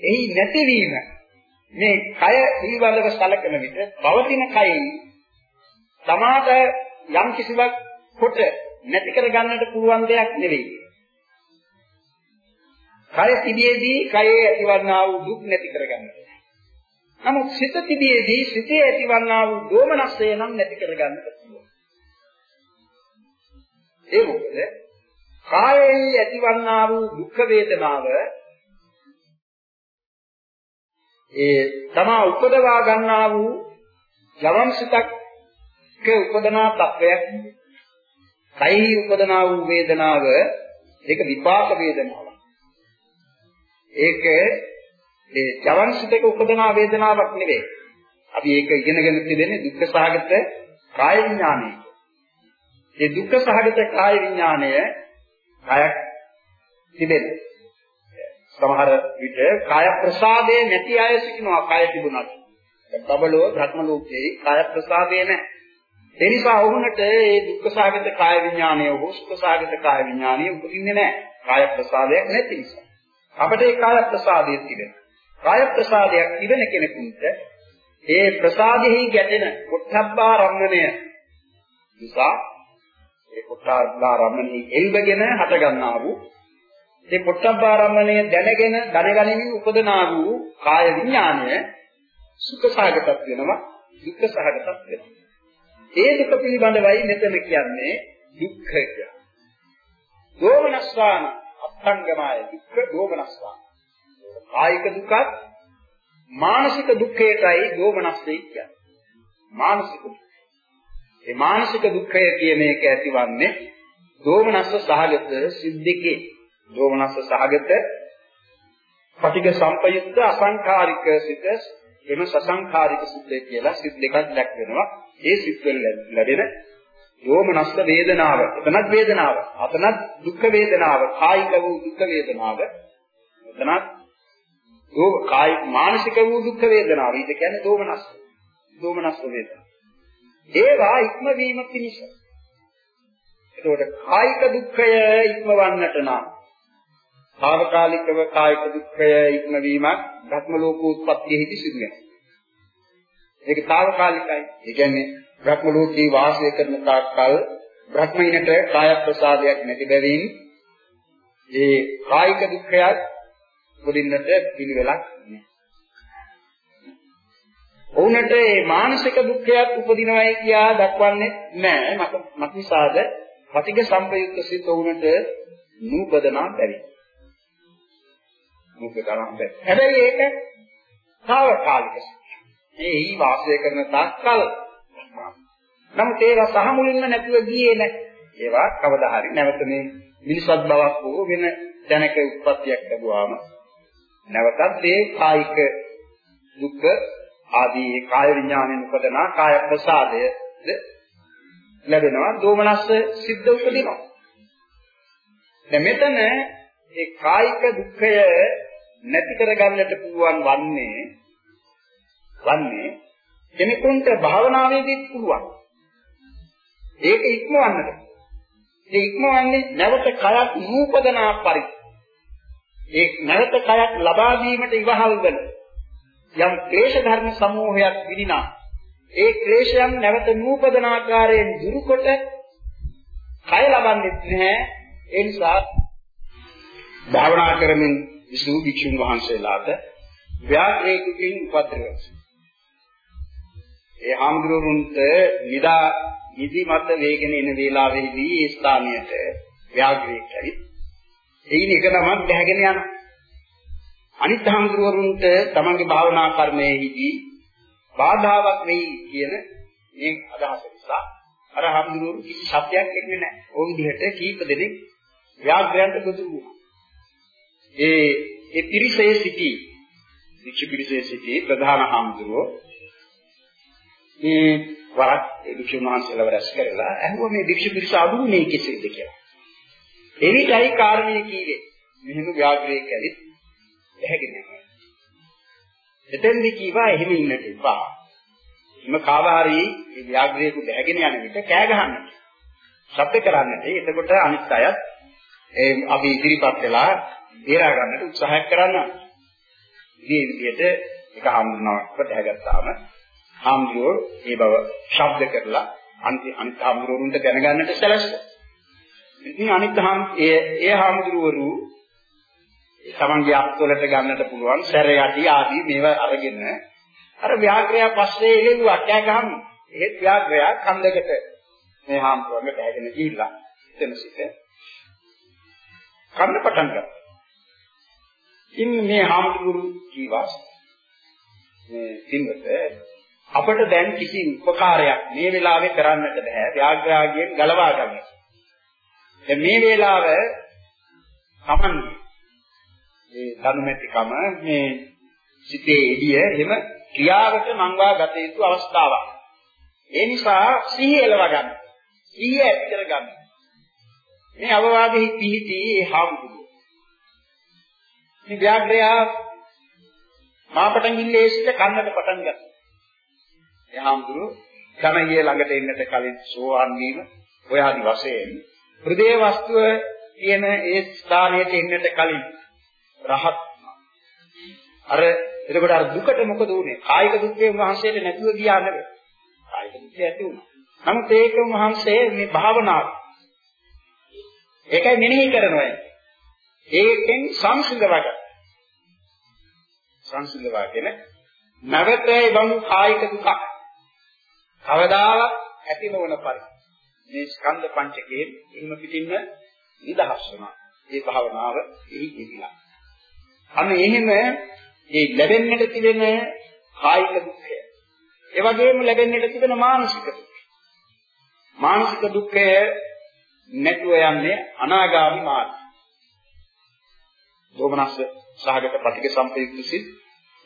එහි නැතිවීම මේ කය පිළිබඳව සැලකෙන විට පවතින කයි තමාට යම් කිසිවක් කොට නැති කර ගන්නට පුළුවන් දෙයක් නෙවෙයි. කය තිබියදී කයේ ඇතිවන්නා වූ දුක් නැති කර ගන්නට. නමුත් සිත තිබියදී සිතේ ඇතිවන්නා වූ දෝමනස්සය නම් නැති කර ගන්නට පුළුවන්. ඒ මොකද? කායයේ ඇතිවන්නා වූ දුක් වේදනාව ඒ තමා උපදවා ගන්නා වූ යවම් සිතක් උපදනා තත්වයක් කයි උපදනා වූ වේදනාව ඒක විපාක වේදනාවක්. ඒක ඒ ජවන් සිතක උපදනා වේදනාවක් නෙවෙයි. අපි ඒක ඉගෙනගෙන තිබෙන්නේ දුක්ඛ සහගත කාය විඥානය. ඒ දුක්ඛ සහගත කාය විඥානය කයක් තිබෙන. සමහර විට කාය ප්‍රසාදේ නැති අය සිටිනවා කාය තිබුණත්. බබලෝ භ්‍රම ලෝකේ කාය ප්‍රසාදේ නැහැ. ඒ නිසා වුණට මේ දුක්ඛ සාගත කාය විඥානය හෝ සුඛ සාගත කාය විඥානය උපදින්නේ නැහැ. කාය ප්‍රසාදයක් නැති නිසා. අපිට ඒ කාය ප්‍රසාදය තිබෙනවා. කාය ප්‍රසාදයක් තිබෙන කෙනෙකුට ඒ ප්‍රසාදෙහි ගැටෙන පොට්ටබ්බා රම්මණය නිසා ඒ පොට්ටබ්බා රම්මණය එල්බගෙන හට ගන්නා වූ ඒ පොට්ටබ්බා රම්මණය දැනගෙන දැනගනිමින් උපදනා වූ කාය විඥානය සුඛ සාගතක් වෙනවා දුක්ඛ සාගතක් වෙනවා. ඒ දුක පිළිබඳවයි මෙතන කියන්නේ දුක්ඛ කියලා. දෝමනස්වාන අත්ංගමය දුක්ඛ දෝමනස්වාන. කායික දුකත් මානසික දුක්ඛයටයි දෝමනස්සේ කියන්නේ. මානසික දුක්. ඒ මානසික දුක්ඛය කියන එක ඇතිවන්නේ දෝමනස්ස සහගත සිද්දිකේ. දෝමනස්ස සහගත පටිඝ සම්පයුක්ත අසංඛාරික සිත එම සසංඛාරික සිද්දේ කියලා සිත් දෙකක් දැක්වෙනවා. ඒ සිත් වල ලැබෙන යෝමනස්ස වේදනාව. එතනත් වේදනාව. අතනත් දුක් වේදනාව. කායික වූ දුක් වේදනාව. එතනත් දෝ කායි මානසික වූ දුක් වේදනාව. ඊට කියන්නේ දෝමනස්ස. දෝමනස්ස වේදනාව. ඒවා ඉක්මවීම පිණිස. එතකොට කායික දුක්ඛය ඉක්මවන්නට නම් తాවකාලිකව කායික දුක්ඛය ඉක්මවීමක් භක්ම ලෝකෝත්පත්තියෙහිදී සිදු වෙනවා. ඒක తాවකාලිකයි. ඒ කියන්නේ භ්‍රම ලෝකේ වාසය කරන තාක්කල් භ්‍රමයිනට කාය ප්‍රසාදයක් නැති බැවින් ඒ කායික දුක්ඛයත් උපදින්නට පිළිවෙලක් නැහැ. ඔවුන්ට මේ මානසික දුක්ඛයක් උපදිනවයි කියා දක්වන්නේ නැහැ. මත මතිසාද පටිඝ සම්පයුක්ත සිත ඔවුන්ට නූපදනා බැරි. නූපදනා බැරි. හැබැයි ඒක తాවකාලික. මේ හි වාසය කරන තාක්කල් නමුත් ඒවා සහ මුලින්ම නැතුව ගියේ නැහැ. ඒවා කවදා හරි නැවත මේ මිනිසත් බවක් හෝ වෙන දැනක උත්පත්තියක් ලැබුවාම නැවතත් ඒ කායික දුක්ඛ ආදී කාය විඥාණයෙන් උපදනා කාය ප්‍රසාදය ලැබෙනවා. දෝමනස්ස සිද්ධ උපදිනවා. දැන් මෙතන ඒ කායික දුක්ඛය නැති කරගන්නට පුළුවන් වන්නේ වන්නේ කෙනෙකුට භාවනාවේදීත් පුළුවන්. ඒක ඉක්මවන්නට. ඒ ඉක්මවන්නේ නැවත කයක් නූපදනා පරිදි. ඒ නැවත කයක් ලබා දීමට ඉවහල් වෙන. යම් ක්ලේශ ධර්ම සමූහයක් විදිනා. ඒ ක්ලේශයන් නැවත නූපදන ආකාරයෙන් දුරුකොට කය ලබන්නේ නැහැ. ඒ නිසා භාවනා කරමින් විසු භික්ෂුන් වහන්සේලාට ව්‍යාකරේකුකින් උපද්‍රවස් ඒ හාමුදුරුවන්ට නිදා නිදි මත වේගෙන එන වේලාවෙහිදී ඒ ස්ථානයට ව්‍යාග්‍රේක ඇවිත් එයින් එක නමක් දැහැගෙන යනවා. අනිත් හාමුදුරුවරුන්ට තමන්ගේ භාවනා කර්මයේදී බාධාවක් වෙයි කියන මේ අදහස නිසා අර හාමුදුරුවරු කිසි සත්‍යයක් එන්නේ නැහැ. ওই විදිහට කීප දෙනෙක් ව්‍යාග්‍රයන්ට ගොදුරු වුණා. ඒ ඒ පිරිසේ සිටි විචි පිරිසේ සිටි ප්‍රධාන හාමුදුරුවෝ මේ වරක් ඒ භික්ෂුන් වහන්සේලව රැස් කරලා අහුව මේ භික්ෂු පිරිස අඩුුනේ කෙසේද කියලා. එවිටයි කාරණේ කීවේ. මෙහෙම ව්‍යාග්‍රේ කැලිත් ඇහැගෙන යනවා. එතෙන්දි කීවා එහෙම ඉන්නට එපා. හිම කාව හරි මේ ව්‍යාග්‍රේක බැහැගෙන යන විට කෑ ගහන්නට. ශබ්ද කරන්නට. එතකොට අනිත් අයත් ඒ අපි ඉදිරිපත් වෙලා බේරා ගන්නට උත්සාහ කරනවා. මේ විදිහට එක හම්බුනාකට ඇහැගත්තාම හාමුදුරුවෝ ඒ බව ශබ්ද කරලා අනිත් අනිත් හාමුදුරුවන්ට දැනගන්නට සැලැස්සුවා. ඉතින් අනිත් හාම් ඒ ඒ හාමුදුරුවරු තමන්ගේ අත්වලට ගන්නට පුළුවන් සැර යටි ආදී මේවා අරගෙන අර ව්‍යාග්‍රය පස්සේ එළෙව්වා කෑ ගහමු. ඒත් ව්‍යාග්‍රය කන්දකට මේ හාමුදුරුවන්ට බැහැගෙන ගිහිල්ලා එතන සිට කන්න පටන් ගත්තා. ඉතින් මේ හාමුදුරුවරු කීවා මේ පින්වත අපට දැන් කිසි උපකාරයක් මේ වෙලාවේ කරන්නට බෑ. ව්‍යාග්‍රාගයෙන් ගලවා ගන්න. දැන් මේ වේලාව තමන්ගේ මේ ධනුමැතිකම මේ සිතේ එළිය එහෙම ක්‍රියාවට මංවා ගත යුතු අවස්ථාවක්. ඒ නිසා සිහිය එලව ගන්න. සිහිය ඇති කර ගන්න. මේ අවවාදෙහි පිහිටි ඒ හාමුදුරුවෝ. මේ ව්‍යාග්‍රය මාපටන් ගිල්ලේ සිට කන්නට පටන් ගත්තා. ඒ හාමුදුරුවෝ ධනගිය ළඟට එන්නට කලින් සෝවාන් වීම ඔය ආදි වශයෙන් හෘදේ වස්තුව කියන ඒ ස්ථානයට එන්නට කලින් රහත් අර එතකොට අර දුකට මොකද උනේ? කායික දුක්ඛේ වහන්සේට නැතුව ගියා නෙවෙයි. කායික දුක්ඛය ඇති වුණා. නමුත් ඒක වහන්සේ මේ භාවනාව. ඒකයි මෙනෙහි කරනවා. ඒකෙන් සංසිඳවග. සංසිඳවගෙන නැවත ඒ බඳු කායික දුක කවදාවත් ඇති නොවන පරිදි මේ ස්කන්ධ පංචකයෙන් එහෙම පිටින්ම නිදහස් වෙනවා. ඒ භාවනාව එහි ඉදිලා. අන්න එහෙම මේ ලැබෙන්නට තිබෙන කායික දුක්ඛය. ඒ වගේම ලැබෙන්නට තිබෙන මානසික දුක්ඛය. මානසික දුක්ඛය නැතුව යන්නේ අනාගාමි මාර්ගය. දෝමනස්ස සහගත ප්‍රතික සම්පයුක්ත සිත්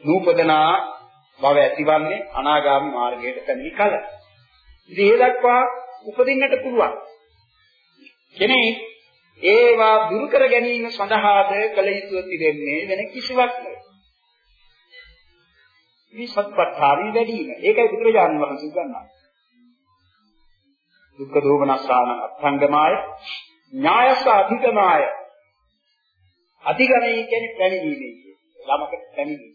නූපදනා බව ඇතිවන්නේ අනාගාමි මාර්ගයට පැමිණි කල. ඉතින් ඒ දක්වා උපදින්නට පුළුවන්. කෙනෙක් ඒවා දුරු කර ගැනීම සඳහාද කළ යුතු තිබෙන්නේ වෙන කිසිවක් නෙවෙයි. මේ සත්පත්තාවි වැඩි වීම. ඒකයි බුදුරජාණන් වහන්සේ ගන්නවා. දුක්ඛ දෝමනස්සාන අත්ංගමාය ඥායස අධිකමාය අධිගමයි කියන්නේ පැමිණීමේ කියන්නේ. ළමකට පැමිණීම.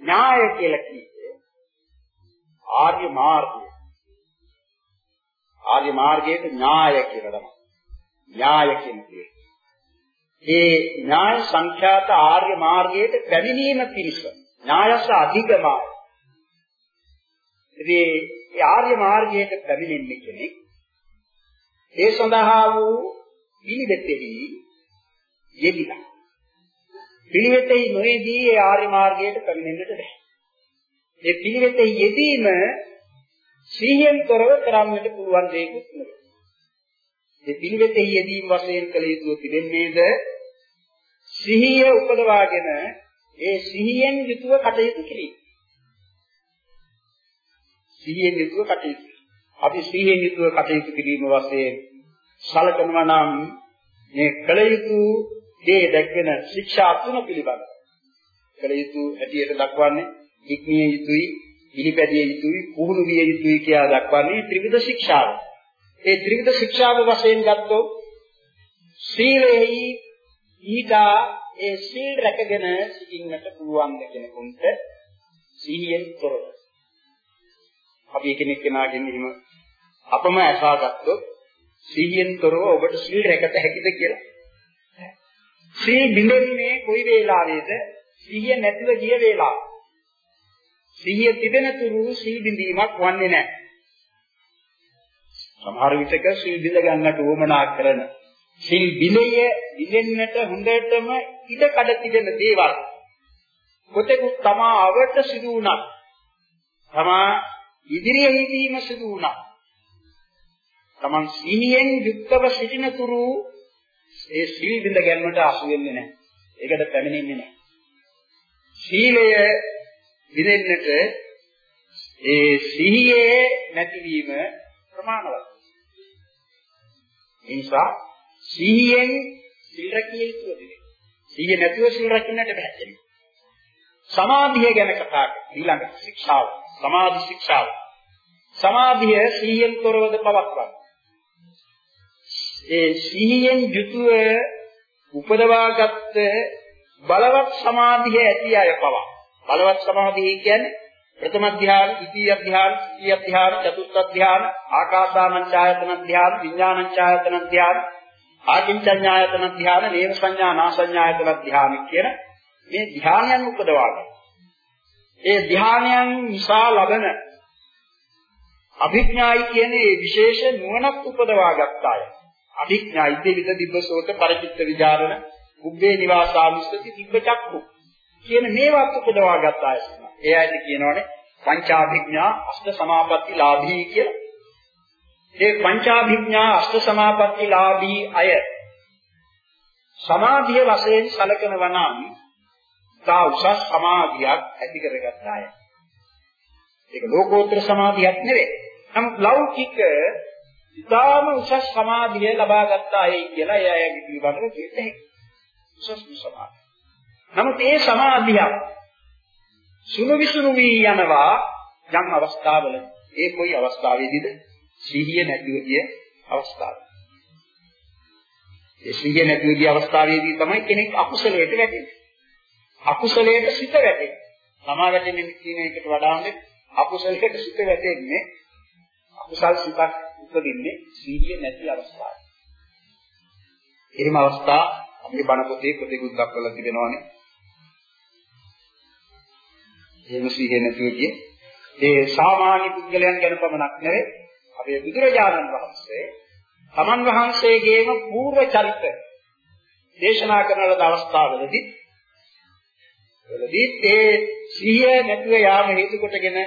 ඥාය කියලා කියන්නේ ආර්ය මාර්ගය. ආර්ය මාර්ගයේ ඥාය කියලා තමයි. ඥාය කියන දේ. ඒ ඥාය සංඛ්‍යාත ආර්ය මාර්ගයට පැමිණීම පිණිස ඥායස අධිගමයි. ඉතින් ඒ ආර්ය මාර්ගයට පැමිණෙන්නේ කෙනෙක් ඒ සඳහා වූ පිළිවෙතෙහි යෙදිලා. පිළිවෙතෙහි නොයේදී ඒ ආර්ය මාර්ගයට පැමිණෙන්නට බැහැ. ඒ පිළිවෙතෙහි යෙදීම සිහියෙන් තොරව කරන්නට පුළුවන් දෙයක් නෙවෙයි. ඒ පිළිවෙතෙහි යෙදීම වශයෙන් කළ යුතු තිබෙන්නේද සිහිය උපදවාගෙන ඒ සිහියෙන් යුතුව කටයුතු කිරීම. සිහියෙන් යුතුව කටයුතු. අපි සිහියෙන් යුතුව කටයුතු කිරීම වශයෙන් සලකනවා නම් මේ කළ යුතු දේ දැක්වෙන ශික්ෂා තුන පිළිබඳ කළ යුතු හැටියට දක්වන්නේ ඉක්මිය යුතුයි, පිළිපැදිය යුතුයි, පුහුණු විය යුතුයි කියලා දක්වන්නේ ත්‍රිවිධ ශික්ෂාව. ඒ ත්‍රිවිධ ශික්ෂාව වශයෙන් ගත්තොත් සීලෙහි ඊටා ඒ සීල් රැකගෙන සිටින්නට පුළුවන් කෙනෙකුට සිහියෙන් තොරව. අපි කෙනෙක් කෙනාගෙන් එහෙම අපම අසාගත්තොත් සිහියෙන් තොරව ඔබට සීල් රැකත හැකිද කියලා. සීල් බිඳෙන්නේ කොයි වේලාවේද? සිහිය නැතිව ගිය වේලාව. සිහිය තිබෙන තුරු සීල් බිඳීමක් වන්නේ නැහැ. සමහර විටක සීල් බිඳ ගන්නට උවමනා කරන. සිල් බිඳය බිඳෙන්නට හොඳටම ඉඩ කඩ තිබෙන දේවල්. කොතෙකුත් තමා අවට සිදු වුණා තමා ඉදිරියෙහිදීම සිදු වුණා තමන් සිහියෙන් යුක්තව සිටින තුරු ඒ සිල් බිඳ ගැනීමට අසු වෙන්නේ නැහැ. ඒකට පැමිණෙන්නේ නැහැ. සීලය බිඳෙන්නට ඒ සිහියේ නැතිවීම ප්‍රමාණවත්. ඒ නිසා සිහියෙන් සිල් රැකිය යුතුද? සිහිය නැතුව සිල් රැකින්නට බැහැ. සමාධිය ගැන කතා ඊළඟ ශික්ෂාව. සමාධි ශික්ෂාව. සමාධිය සිහියෙන් තොරවද පවත්වන්න. ඒ සිහියෙන් යුතුව උපදවාගත්ත බලවත් සමාධිය ඇති අය පවා බලවත් සමාධිය කියන්නේ ප්‍රථම ධ්‍යාන, ද්විතීය ධ්‍යාන, තෘතීය ධ්‍යාන, චතුර්ථ ධ්‍යාන, ආකාසානං ඡායතන ධ්‍යාන, විඥානං ඡායතන ධ්‍යාන, ආකින්චඤ්ඤායතන ධ්‍යාන, නේව සංඥා නාසඤ්ඤායතන ධ්‍යාන කියන මේ ධ්‍යානයන් උපදවා ගන්න. ඒ ධ්‍යානයන් නිසා ලබන අභිඥායි කියන්නේ විශේෂ නුවණක් උපදවා ගත්තාය. අභිඥායි දෙවිද දිබ්බසෝත පරිචිත්ත විචාරණ, උබ්බේ නිවාසානුස්සති දිබ්බචක්කු කියන මේවත් උපදවා ගත්තාය. ඒ ඇයිද කියනවනේ පංචාභිඥා අෂ්ට සමාපatti ලාභී කියලා. ඒ පංචාභිඥා අෂ්ට සමාපත්තිලාභී අය සමාධිය වශයෙන් සැලකනවා නම් තා උසස් සමාධියක් ඇති කරගත්ත අය. ඒක ලෝකෝත්තර සමාධියක් නෙවෙයි. නමුත් ලෞකික ඉතාම උසස් සමාධිය ලබා ගත්ත අය කියලා එය අයගේ පිළිබඳව කියන්නේ. උසස් සමාධිය. නමුත් ඒ සමාධිය සුණු විසුණු වී යනවා යම් අවස්ථාවල ඒ කොයි අවස්ථාවේදීද සිහිය නැතිව ගිය අවස්ථාව. ඒ සිහිය නැතිව ගිය අවස්ථාවේදී තමයි කෙනෙක් අකුසලයට වැටෙන්නේ. අකුසලයට සිත වැටෙන්නේ. තමා වැටෙන්නේ කියන එකට වඩා හොඳ අකුසලයට සිත වැටෙන්නේ අකුසල් සිතක් උපදින්නේ සිහිය නැති අවස්ථාවේ. එහෙම අවස්ථා අපේ බණ පොතේ ප්‍රතිකුත් දක්වලා තිබෙනවානේ. එහෙම සිහිය නැතිව ගිය ඒ සාමාන්‍ය පුද්ගලයන් ගැන පමණක් නෙවෙයි අපේ බුදුරජාණන් වහන්සේ තමන් වහන්සේගේම పూర్ව චරිත දේශනා කරන ලද අවස්ථාවලදී වලදී ඒ සිහිය නැතිව යාම හේතු කොටගෙන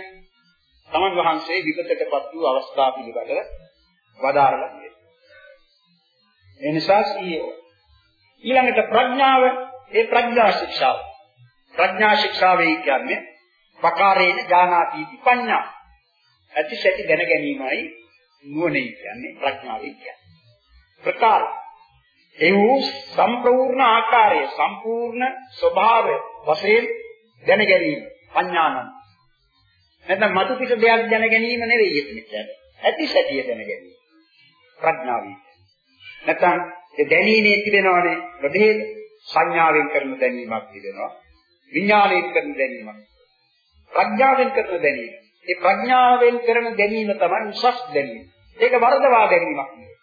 තමන් වහන්සේ විපතටපත් වූ අවස්ථා පිළිබඳව වදාරලා තියෙනවා. ඒ නිසා සිහිය ඊළඟට ප්‍රඥාව ඒ ප්‍රඥා ශික්ෂාව. ප්‍රඥා ශික්ෂාවේ කියන්නේ පකාරේන ඥානාති පඤ්ඤා. ඇති සැටි දැන ගැනීමයි නුවණයි කියන්නේ ප්‍රඥාවයි කියන්නේ. ප්‍රකාර ඒ වූ සම්පූර්ණ ආකාරය සම්පූර්ණ ස්වභාවය වශයෙන් දැන ගැනීම පඤ්ඤානං. නැත්නම් මතු පිට දෙයක් දැන ගැනීම නෙවෙයි එතන. ඇති සැටිය දැන ගැනීම. ප්‍රඥාවයි. නැත්නම් ඒ දැනීමේ තිබෙනවනේ ප්‍රභේද සංඥාවෙන් කරන දැනීමක් තිබෙනවා. විඥාණයෙන් කරන දැනීමක්. ප්‍රඥාවෙන් කරන දැනීම. ඒ ප්‍රඥාවෙන් කරන දැනීම තමයි උසස් දැනීම. ඒක වර්ධවා ගැනීමක් නෙවෙයි.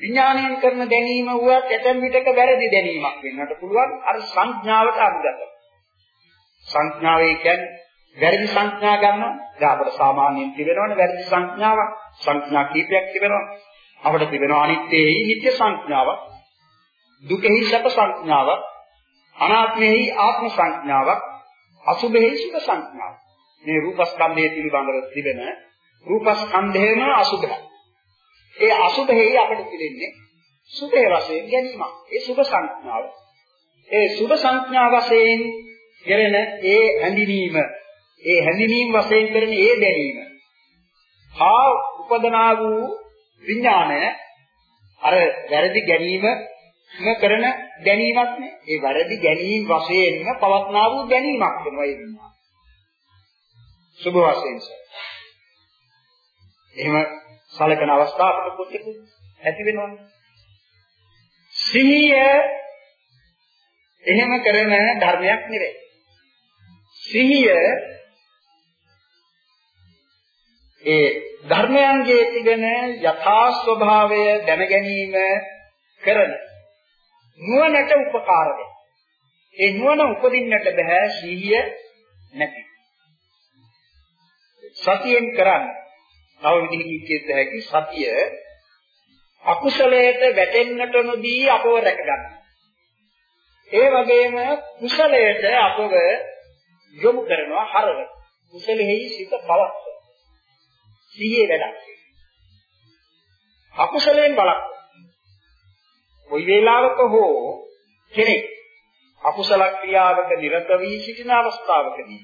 විඥාණයෙන් කරන දැනීම වුවත් ඇතැම් විටක වැරදි දැනීමක් වෙන්නට පුළුවන් අර සංඥාවට අනුගත. සංඥාවේ කියන්නේ වැරදි සංඥා ගන්නවා. දැන් අපිට සාමාන්‍යයෙන් තිබෙනවනේ වැරදි සංඥාවක්. සංඥා කීපයක් තිබෙනවා. අපිට තිබෙනවා අනිත්‍යෙහි නිත්‍ය සංඥාවක්. දුකෙහි සැප සංඥාවක්. අනාත්මෙහි ආත්ම සංඥාවක්. අසුභෙහි සුභ සංඥාවක්. මේ රූපස්කන්ධය පිළිබඳව තිබෙන රූපස්කන්ධයම අසුභයි. ඒ අසුභෙහි අපිට පිළිෙන්නේ සුභේ වශයෙන් ගැනීමක්. ඒ සුභ සංඥාව. ඒ සුභ සංඥා වශයෙන් කෙරෙන ඒ හැඳිනීම ඒ හැඳිනීම වශයෙන් කරන ඒ දැනීම හා උපදනා වූ විඥානය අර වැරදි ගැනීම කරන දැනීමක් නේ. ඒ වැරදි ගැනීම වශයෙන්ම පවත්නා වූ දැනීමක් වෙනවා ඒ විඥාන සුභ වශයෙන් එහෙම සලකන අවස්ථාවක කොටෙක ඇති වෙනවනේ සිහිය එහෙම කරන ධර්මයක් නෙවෙයි. සිහිය ඒ ධර්මයන්ගේ තිබෙන යථා ස්වභාවය දැන ගැනීම කරන නුවණට උපකාර වෙන. ඒ නුවණ උපදින්නට බෑ සිහිය නැති. සතියෙන් කරන්නේ තව විදිහකින් කියත හැකි සතිය අකුසලයට වැටෙන්නට නොදී අපව රැක ගන්නවා. ඒ වගේම කුසලයට අපව යොමු කරනවා හරව. කුසලෙහි සිත පවත්ව. සිහියේ වැඩක්. අකුසලයෙන් බලක්. කොයි වේලාවක හෝ කෙනෙක් අකුසල ක්‍රියාවක නිරත වී සිටින අවස්ථාවකදී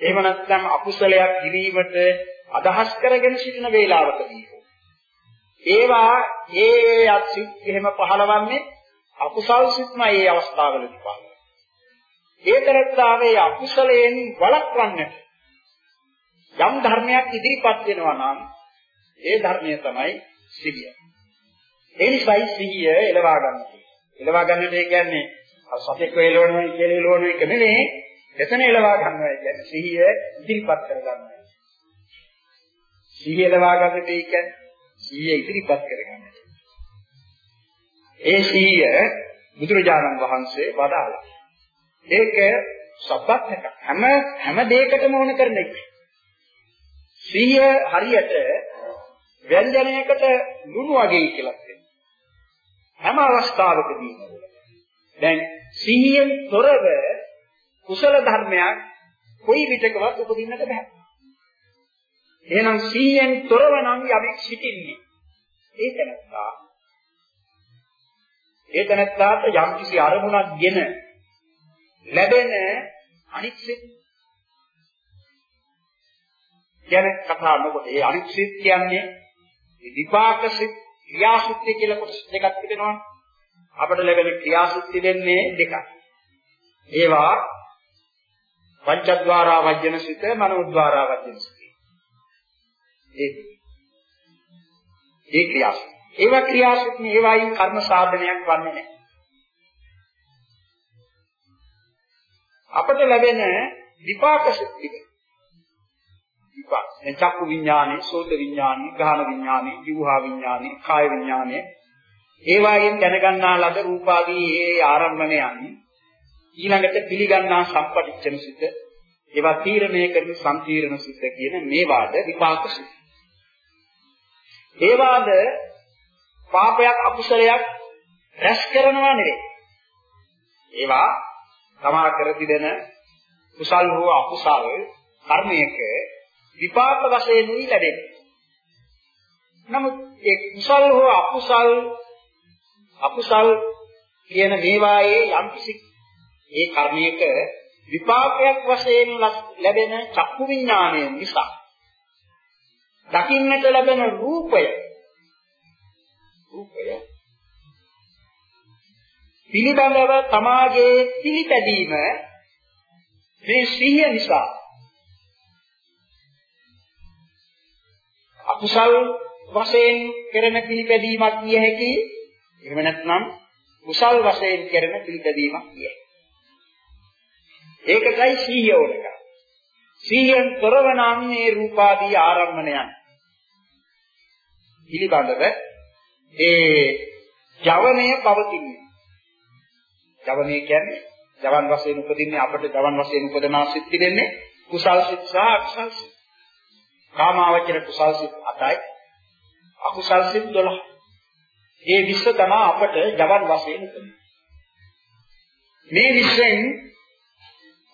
එහෙම නැත්නම් අකුසලයක් කිරීමට අදහස් කරගෙන සිටින වේලාවකදී ඒවා ඒ අත්සිත එහෙම පහළවන්නේ අකුසල් සිත්මයි ඒ අවස්ථාවලදී පහළ. ඒ තරත්තාවේ අකුසලයෙන් වළක්වන්නට යම් ධර්මයක් ඉදිරිපත් වෙනවා නම් ඒ ධර්මය තමයි සිහිය. ඒ නිසායි සිහිය එලවා ගන්න එලවා ගන්නට ඒ කියන්නේ සතෙක් වේලවනවා කියලා එලවන එක නෙමෙයි. එතන එලවා ගන්නවා කියන්නේ සිහිය ඉදිරිපත් කර ගන්නවා. සිහිය එලවා ගන්නට ඒ කියන්නේ සිහිය ඉදිරිපත් කර ගන්නවා. ඒ සිහිය බුදුරජාණන් වහන්සේ වදාළා. ඒක සබ්බත් හැම හැම දෙයකටම ඕන කරන එක. සිහිය හරියට ව්‍යංජනයකට ලුණු වගේ කියලා කියනවා. හැම අවස්ථාවකදීම දැන් සිහියෙන් තොරව කුසල ධර්මයක් කොයි විටකවත් උපදින්නට බෑ. එහෙනම් සිහියෙන් තොරව නම් යමෙක් සිටින්නේ ඒක නැත්තා ඒක නැත්තාට යම් කිසි අරමුණක් ගෙන ලැබෙන අනිත් සිත් ගැන කතා නොකොට ඒ අනිත් සිත් කියන්නේ විපාක සිත් ක්‍රියාසිත කියලා කොටස් දෙකක් තිබෙනවා. අපට ලැබෙන ක්‍රියාසිත දෙන්නේ දෙකක්. ඒවා පංචද්වාරා වජ්ජන සිත, මනෝද්වාරා වජ්ජන සිත. ඒ ඒ ක්‍රියාසිත. ඒවා ක්‍රියාසිත නේ ඒවායින් කර්ම සාධනයක් වන්නේ නැහැ. අපට ලැබෙන විපාක සිත් ටික විපාක. දැන් චක්කු විඥානේ, සෝත විඥානේ, ගාහන විඥානේ, ජීවහා විඥානේ, කාය විඥානේ ඒවායෙන් දැනගන්නා ලද රූපාදී ඒ ආරම්භණයන් ඊළඟට පිළිගන්නා සම්පටිච්ඡන සිත ඒවා තීරණය කරන සම්තීරණ සිත කියන මේවාද විපාක සිත. ඒවාද පාපයක් අකුසලයක් රැස් කරනවා නෙවෙයි. ඒවා තමා කර තිබෙන කුසල් හෝ අකුසල් කර්මයක විපාක වශයෙන් උයි ලැබෙන්නේ. නමුත් ඒ කුසල් හෝ අකුසල් අකුසල් කියන මේවායේ යම්කිසි ඒ කර්මයක විපාකයක් වශයෙන් ලැබෙන චක්කු විඥානය නිසා දකින්නට ලැබෙන රූපය රූපය පිළිබඳව තමාගේ පිළිපැදීම මේ සිහිය නිසා අකුසල් වශයෙන් කරන පිළිපැදීමක් කිය හැකි. එහෙම නැත්නම් කුසල් වශයෙන් කරන පිළිපැදීමක් කිය හැකි. ඒකයි සීහිය උඩක. සීහියෙන් තොරව නම් මේ රූපාදී ආරම්මණයන් පිළිබඳව ඒ ජවනය පවතින්නේ. ජවනය කියන්නේ ජවන් වශයෙන් උපදින්නේ අපට ජවන් වශයෙන් උපදනා සිත් තිබෙන්නේ කුසල් සිත් සහ අකුසල් සිත්. කාමාවචර කුසල් සිත් 8යි. අකුසල් සිත් 12යි. මේ විශ්ව තමයි අපට ජවන් වශයෙන් තියෙන්නේ. මේ විශ්වෙන්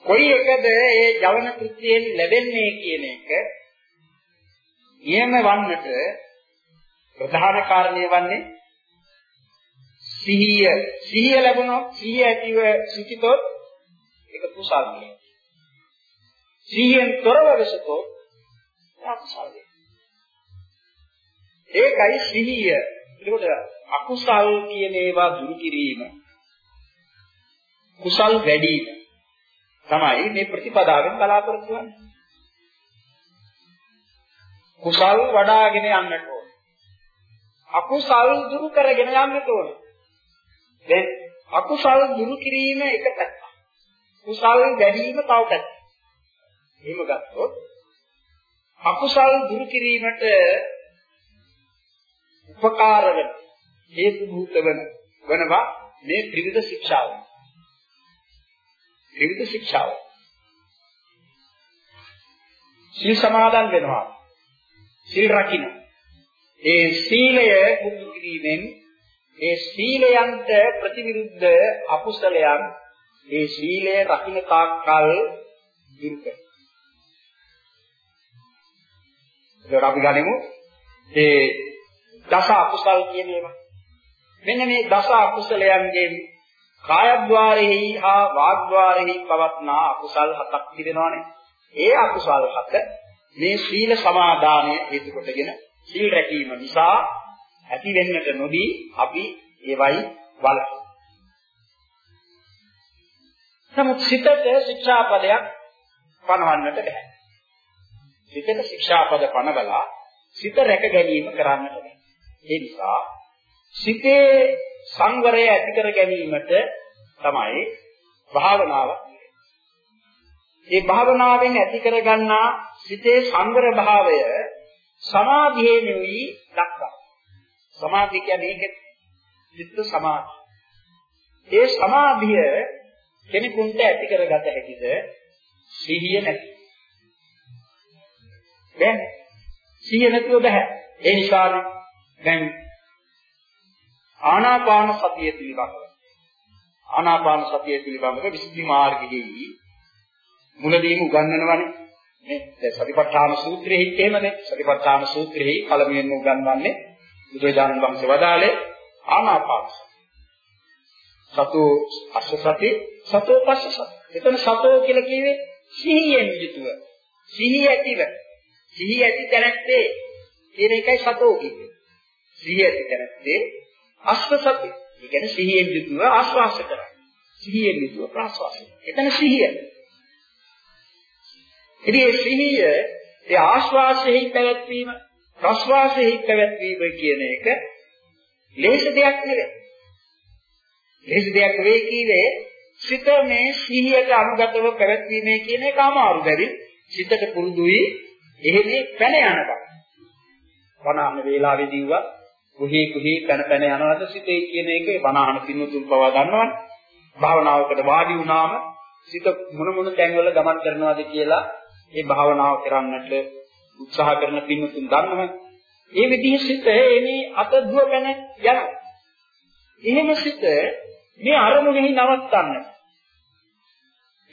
කොයි එකද ඒ ජවන කෘත්‍යයෙන් ලැබෙන්නේ කියන එක නියම වන්නට ප්‍රධාන කාරණය වන්නේ සිහිය සිහිය ලැබුණොත් සිහිය ඇතිව සිටිතොත් ඒක කුසල්ය. සිහියෙන් තොරව වෙසතොත් අකුසල්ය. ඒකයි සිහිය. ඒකට අකුසල් කියන ඒවා දුරු කිරීම කුසල් වැඩි තමයි මේ ප්‍රතිපදාවෙන් බලාපොරොත්තු වෙන්නේ. කුසල් වඩාගෙන යන්නට ඕන. අකුසල් දුරු කරගෙන යන්නට ඕන. දැන් අකුසල් දුරු කිරීම එක පැත්තක්. කුසල් වැඩි වීම තව පැත්තක්. එහෙම ගත්තොත් අකුසල් දුරු කිරීමට උපකාර වෙන හේතු භූත වෙන වෙනවා මේ ත්‍රිවිධ ශික්ෂාව. ත්‍රිවිධ ශික්ෂාව. සීල් සමාදන් වෙනවා. සීල් රකින්න. ඒ සීලය පුරුදු කිරීමෙන් ඒ සීලයන්ට ප්‍රතිවිරුද්ධ අකුසලයන් ඒ සීලය රකින්න තාක්කල් දුරු ඒක අපි ගනිමු ඒ දස අකුසල් කියන ඒවා. මෙන්න මේ දස අකුසලයන්ගෙන් කායද්්වාරෙහි හා වාග්ද්වාරෙහි පවත්නා අකුසල් හතක් තිබෙනවානේ. ඒ අකුසල් හත මේ සීල සමාදානය හේතු කොටගෙන සීල් රැකීම නිසා ඇති වෙන්නට නොදී අපි ඒවයි වළකිනවා. නමුත් සිතට ශික්ෂාපදයක් පනවන්නට බෑ. සිතට ශික්ෂාපද පනවලා සිත රැක ගැනීම කරන්නට බෑ. ඒ නිසා සිතේ සංවරය ඇති කර ගැනීමට තමයි භාවනාව ඒ භාවනාවෙන් ඇති කරගන්නා සිතේ සංවර භාවය සමාධියේ නෙවෙයි දක්වා. සමාධිය කියන්නේ ඒක චිත්ත සමාධිය. ඒ සමාධිය කෙනෙකුට ඇති කරගත හැකිද සිහිය නැති. දැන් සිහිය නැතුව බෑ. ඒ නිසානේ දැන් ආනාපාන සතිය පිළිබඳව ආනාපාන සතිය පිළිබඳව විසුද්ධි මාර්ගයේදී මුලදීම උගන්වනවනේ මේ සතිපට්ඨාන සූත්‍රයේ හිතේමනේ සතිපට්ඨාන සූත්‍රයේ පළමුවෙන්ම උගන්වන්නේ බුදුරජාණන් වහන්සේ වදාළේ ආනාපාන සතෝ අස්ස සති සතෝ පස්ස සති. එතන සතෝ කියලා කිව්වේ සිහියෙන් යුතුව. සිහිය ඇතිව. සිහිය ඇති තැනැත්තේ කියන එකයි සතෝ කියන්නේ. සිහිය ඇති තැනැත්තේ අස්ස සති. ඒ කියන්නේ සිහියෙන් යුතුව ආස්වාස කරන්නේ. සිහියෙන් යුතුව ප්‍රාස්වාසය එතන සිහිය. ඉතින් මේ සිහිය ඒ ආශ්වාසයෙහි පැවැත්වීම ප්‍රශ්වාසයෙහි පැවැත්වීම කියන එක ලේස දෙයක් නෙවෙයි. ලේස දෙයක් නෙවෙයි කීවේ සිත මේ සිහියට අනුගතව පැවැත්වීමේ කියන එක අමාරු බැරි. සිතට පුරුදුයි එහෙනේ පැන යන බව. වනාන වේලාවේදී වා කුහි කුහි පැන පැන යනවාද සිතේ කියන එක වනාහන පින්නුතුන් පවා ගන්නවනේ. භාවනාවකට වාඩි වුණාම සිත මොන මොන තැන්වල ගමන් කරනවාද කියලා මේ භාවනාව කරන්නට උත්සාහ කරන පින්වතුන් දන්නවනේ. ඒ විදිහේ සිත එනේ අත දුව පැන යනවා. එහෙම සිත මේ අරමුණෙහි නවත්තන්න.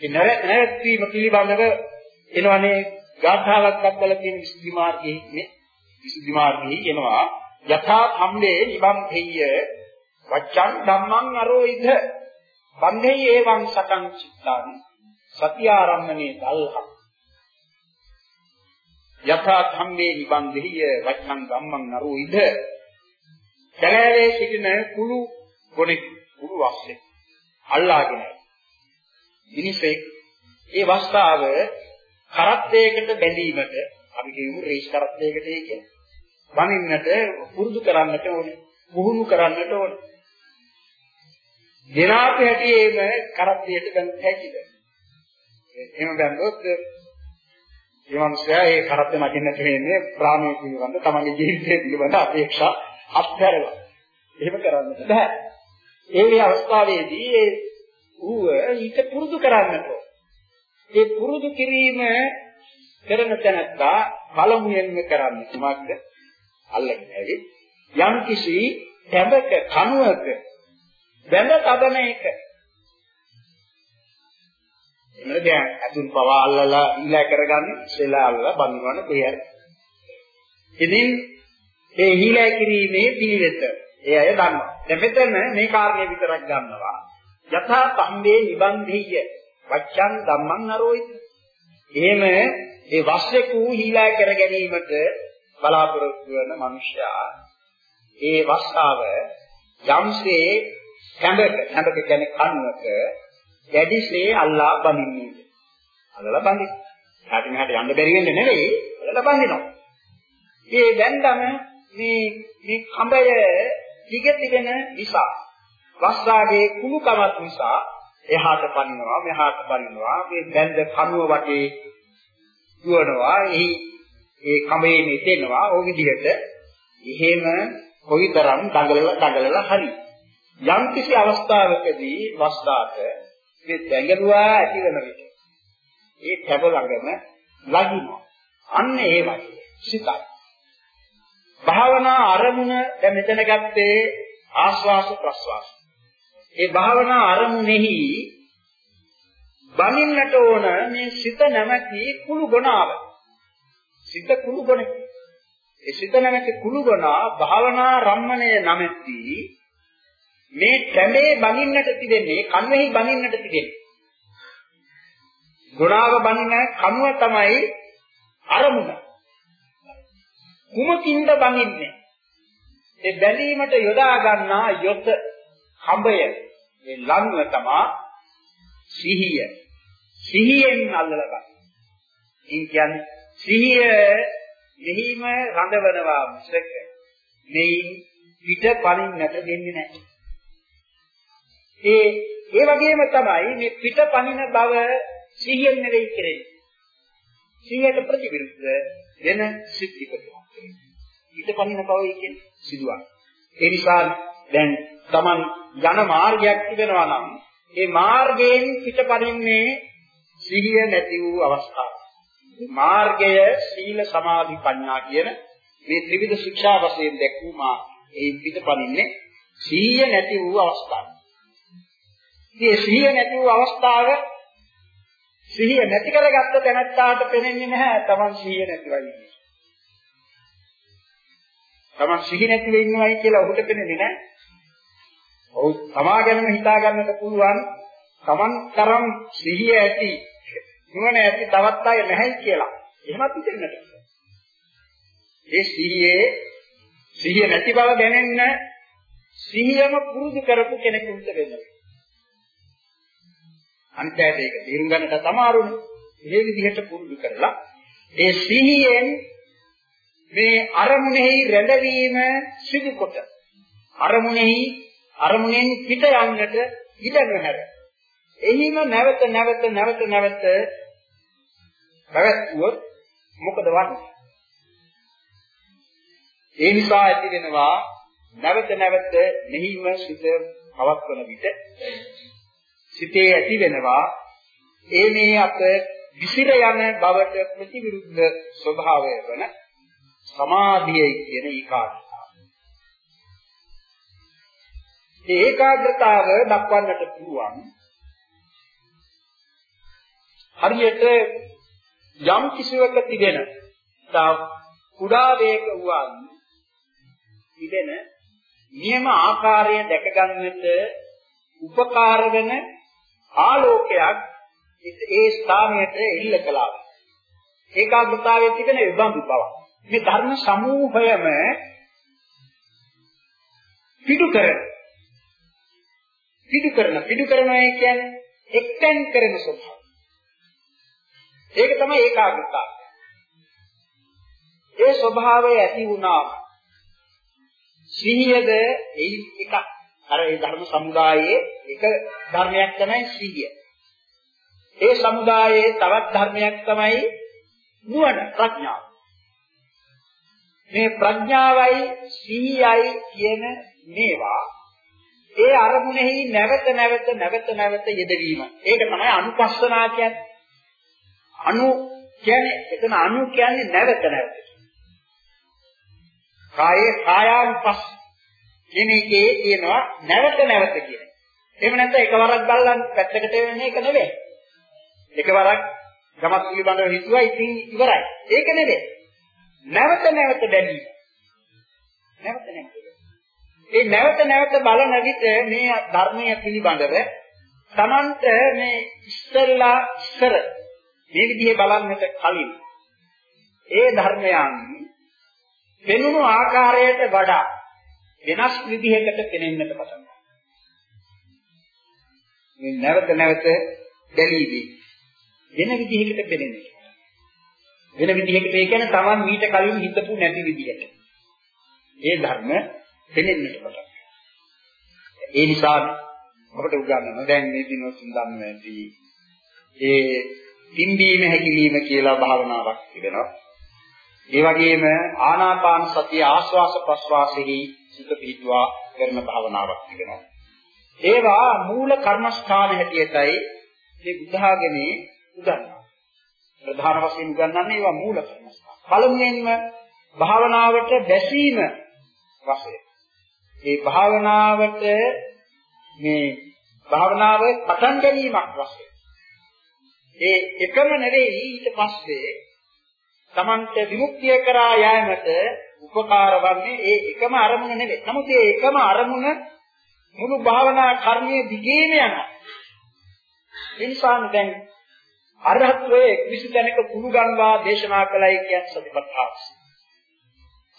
ඒ නැවැත්වීම පිළිබඳව එනවනේ ගාථාවක් අත්දලා තියෙන විසුද්ධි මාර්ගයේ මේ විසුද්ධි මාර්ගයේ එනවා යථා ධම්මේ නිබම් තෙය්‍ය වච්ඡං ධම්මං අරෝයිද බන්ධේ එවං සකං චිත්තං සතිය ආරම්මනේ දල්හක් යථා ධම්මේ නිබන්ධිය වචනං ධම්මං නරුයිද කැලෑවේ සිටින කුළු ගොනෙක් කුළු වස්සේ අල්ලාගෙන. මිනිසෙක් ඒ වස්තාව කරත්තයකට බැඳීමට අපි කියමු රේස් කරත්තයකට ඒ කියන්නේ වනින්නට පුරුදු කරන්නට ඕනේ පුහුණු කරන්නට ඕනේ දිනාප හැටියේම කරත්තයට ගන්න හැකිද එහෙම බැලුවොත් ඒ මනුස්සයා ඒ කරත්ත නගින්නට වෙන්නේ ප්‍රාණය පිළිබඳ තමන්ගේ ජීවිතය පිළිබඳ අපේක්ෂා අත්හැරලා. එහෙම කරන්නට බෑ. ඒ මේ අවස්ථාවේදී ඒ ඌව ඊට පුරුදු කරන්නට ඒ පුරුදු කිරීම කරන තැනත්තා පළමුවෙන්ම කරන්නේ කුමක්ද? අල්ලගෙන ඇවිත් යම් කිසි තැඹක කණුවක බැඳ තබන එක. එමෙන්න දැන් අතුන් පවා අල්ලලා ඉලා කරගන්නේ ඉස්සෙල්ලා අල්ලලා බඳිනවනේ කොහේ හරි. ඉතින් ඒ හිලා කිරීමේ පිළිවෙත ඒ අය දන්නවා. දැන් මෙතන මේ කාරණේ විතරක් ගන්නවා. යථා සම්මේ නිබන්ධිය වච්ඡන් ධම්මං නරෝයිති. එහෙම ඒ වස්සෙකු හීලා කර ගැනීමට බලාපොරොත්තු වන මනුෂ්‍යයා ඒ වස්සාව යම්සේ කැඹක කැඹක කියන්නේ කන්නක දැඩිසේ අල්ලා බඳින්නේ. අල්ලලා බඳින්න. ඊට මෙහාට යන්න බැරි වෙන්නේ නෙවෙයි අල්ලලා බඳිනවා. මේ දැන්දම මේ මේ කඹය දිග තිබෙන නිසා වස්සාගේ කුණුකමක් නිසා එහාට පනිනවා මෙහාට පනිනවා. මේ බැඳ කනුව වටේ දුවනවා. එහි ඒ කඹේ මෙතෙනවා ඔය විදිහට එහෙම කොයිතරම් දඟලලා දඟලලා හරි යම් කිසි අවස්ථාවකදී වස්දාට මේ දැඟලුවා ඇති වෙන විට ඒ කැබ ළඟම ලගිනවා. අන්න ඒ වගේ සිතයි භාවනා අරමුණ දැන් මෙතන ගත්තේ ආස්වාස ප්‍රස්වාස. ඒ භාවනා අරමුණෙහි බනින්නට ඕන මේ සිත නැමැති කුළු ගුණාව. සිත කුළු ගුණ. ඒ සිත නැමැති කුළු ගුණා භාවනා රම්මණය නැමැති මේ කැමේ බනින්නට තිබෙන්නේ කන්වෙහි බනින්නට තිබෙන්නේ. ගුණාව බනින කනුව තමයි අරමුණ. කුමකින්ද බනින්නේ? ඒ බැලීමට යොදා ගන්නා යොත කඹය මේ ලනුව තමා සිහිය. සිහියෙන් අල්ලලා ගන්න. ඉන් කියන්නේ සිහිය මෙහිම රඳවනවා මිසක මෙයින් පිට පනින්නට දෙන්නේ නැහැ. ඒ ඒ වගේම තමයි මේ පිට පනින බව සිහියෙන් නෙවෙයි කෙරෙන්නේ. සිහියට ප්‍රතිවිරුද්ධ වෙන සිද්ධිකතුවක්. පිට පනින බව කියන්නේ සිදුවක්. ඒ නිසා දැන් Taman යන මාර්ගයක් තිබෙනවා නම් ඒ මාර්ගයෙන් පිටපරින්නේ සිහිය නැති වූ අවස්ථාව. මාර්ගය සීල සමාධි ප්‍රඥා කියන මේ ත්‍රිවිධ ශික්ෂා වශයෙන් දැක්වූ මා ඒ පිටපරින්නේ සිහිය නැති වූ අවස්ථාව. මේ සිහිය නැති වූ අවස්ථාව සිහිය නැති කරගත්ත තැනත්තාට පෙනෙන්නේ නැහැ Taman සිහිය නැතිවයි කියන්නේ. Taman සිහිය නැතිව ඉන්නවයි කියලා ඔහුට පෙනෙන්නේ නැහැ. ඔහු තමා ගැනම හිතා ගන්නට පුළුවන් Taman තරම් සිහිය ඇති නුවණ ඇති තවත් අය නැහැ කියලා. එහෙමත් හිතෙන්නට. ඒ සිහියේ සිහිය නැති බව දැනෙන්න සිහියම පුරුදු කරපු කෙනෙකුට වෙනවා. අන්තයට ඒක තේරුම් ගන්නට තමාරුනේ. මේ විදිහට පුරුදු කරලා ඒ සිහියෙන් මේ අරමුණෙහි රැඳවීම සිදු කොට අරමුණෙහි අරමුණෙන් පිට යන්නට ඉඩ නොහැර. එහිම නැවත නැවත නැවත නැවත පැවැත්වුවොත් මොකද වන්නේ? ඒ නිසා ඇති වෙනවා නැවත නැවත මෙහිම සිත පවත්වන විට සිතේ ඇති වෙනවා ඒ මේ අත විසිර යන බවට ප්‍රතිවිරුද්ධ ස්වභාවය වන සමාධියයි කියන ඊකාරය. ඒ ඒකාග්‍රතාව දක්වන්නට පුළුවන් හරියට යම් කිසිවක තිබෙන තා කුඩා වේග වූවන් තිබෙන නියම ආකාරය දැක ගන්නට උපකාර වෙන ආලෝකයක් ඒ ස්ථානයට එල්ල කළා. ඒකාග්‍රතාවයේ තිබෙන විබඳු බව. මේ ධර්ම සමූහයම පිටු කරන පිටු කරන පිටු කරනවා කියන්නේ එක්තෙන් කරන ස්වභාවය. ඒක තමයි ඒකාග්‍රතාවය. ඒ ස්වභාවය ඇති වුණාම සිහියද ඒ එක අර ඒ ධර්ම සමුදායේ එක ධර්මයක් තමයි සිහිය. ඒ සමුදායේ තවත් ධර්මයක් තමයි නුවණ ප්‍රඥාව. මේ ප්‍රඥාවයි සිහියයි කියන මේවා ඒ අරමුණෙහි නැවත නැවත නැවත නැවත යෙදවීම. ඒක තමයි අනුපස්සනා කියන්නේ. අනු කියන්නේ එතන අනු කියන්නේ නැවත නැවත. කායේ කායානුපස් කියන එකේ තියෙනවා නැවත නැවත කියන එක. එහෙම නැත්නම් එකවරක් බලලා පැත්තකට වෙන එක නෙවෙයි. එකවරක් ගමක් පිළිබඳව හිතුවා ඉතින් ඉවරයි. ඒක නෙවෙයි. නැවත නැවත බැලීම. නැවත නැවත. ඒ නැවත නැවත බලන විට මේ ධර්මයේ පිළිබඳව Tamanට මේ ඉස්සෙල්ලා ඉස්සර මේ විදිහේ බලන්නට කලින් ඒ ධර්මයන් වෙනුණු ආකාරයට වඩා වෙනස් විදිහකට පෙනෙන්නට පටන් ගන්නවා. මේ නැවත නැවත බැලීදී වෙන විදිහකට පෙනෙන්නේ. වෙන විදිහකට ඒ කියන්නේ Taman මීට කලින් හිතපු නැති විදිහට. ඒ ධර්ම පෙනෙන්නට පටන් ඒ නිසා අපට උගන්වනවා දැන් මේ දිනවල දන්නදී ඒ පිම්බීම හැකිලිම කියලා භාවනාවක් තිබෙනවා. ඒ වගේම ආනාපාන සතිය ආස්වාස ප්‍රස්වාසෙහි සිත පිහිටුවා කරන භාවනාවක් තිබෙනවා. ඒවා මූල කර්මස්ථාන හැටියටයි මේ බුද්ධාගමේ උගන්වනවා. ප්‍රධාන වශයෙන් උගන්වන්නේ ඒවා මූල කර්මස්ථාන. පළමුවෙන්ම භාවනාවට බැසීම වශයෙන්. ඒ භාවනාවට මේ භාවනාව පටන් ගැනීමක් වශයෙන්. ඒ එකම නෙවෙයි ඊට පස්සේ Tamante විමුක්තිය කරා යෑමට උපකාර වන්නේ ඒ එකම අරමුණ නෙවෙයි. නමුත් ඒ එකම අරමුණ මුළු භාවනා කර්මයේ දිගේම යනවා. ඒ නිසා දැන් අරහත්වයේ කිසි තැනක කුළු ගන්වා දේශනා කළයි කියන්නේ සතිපට්ඨාන.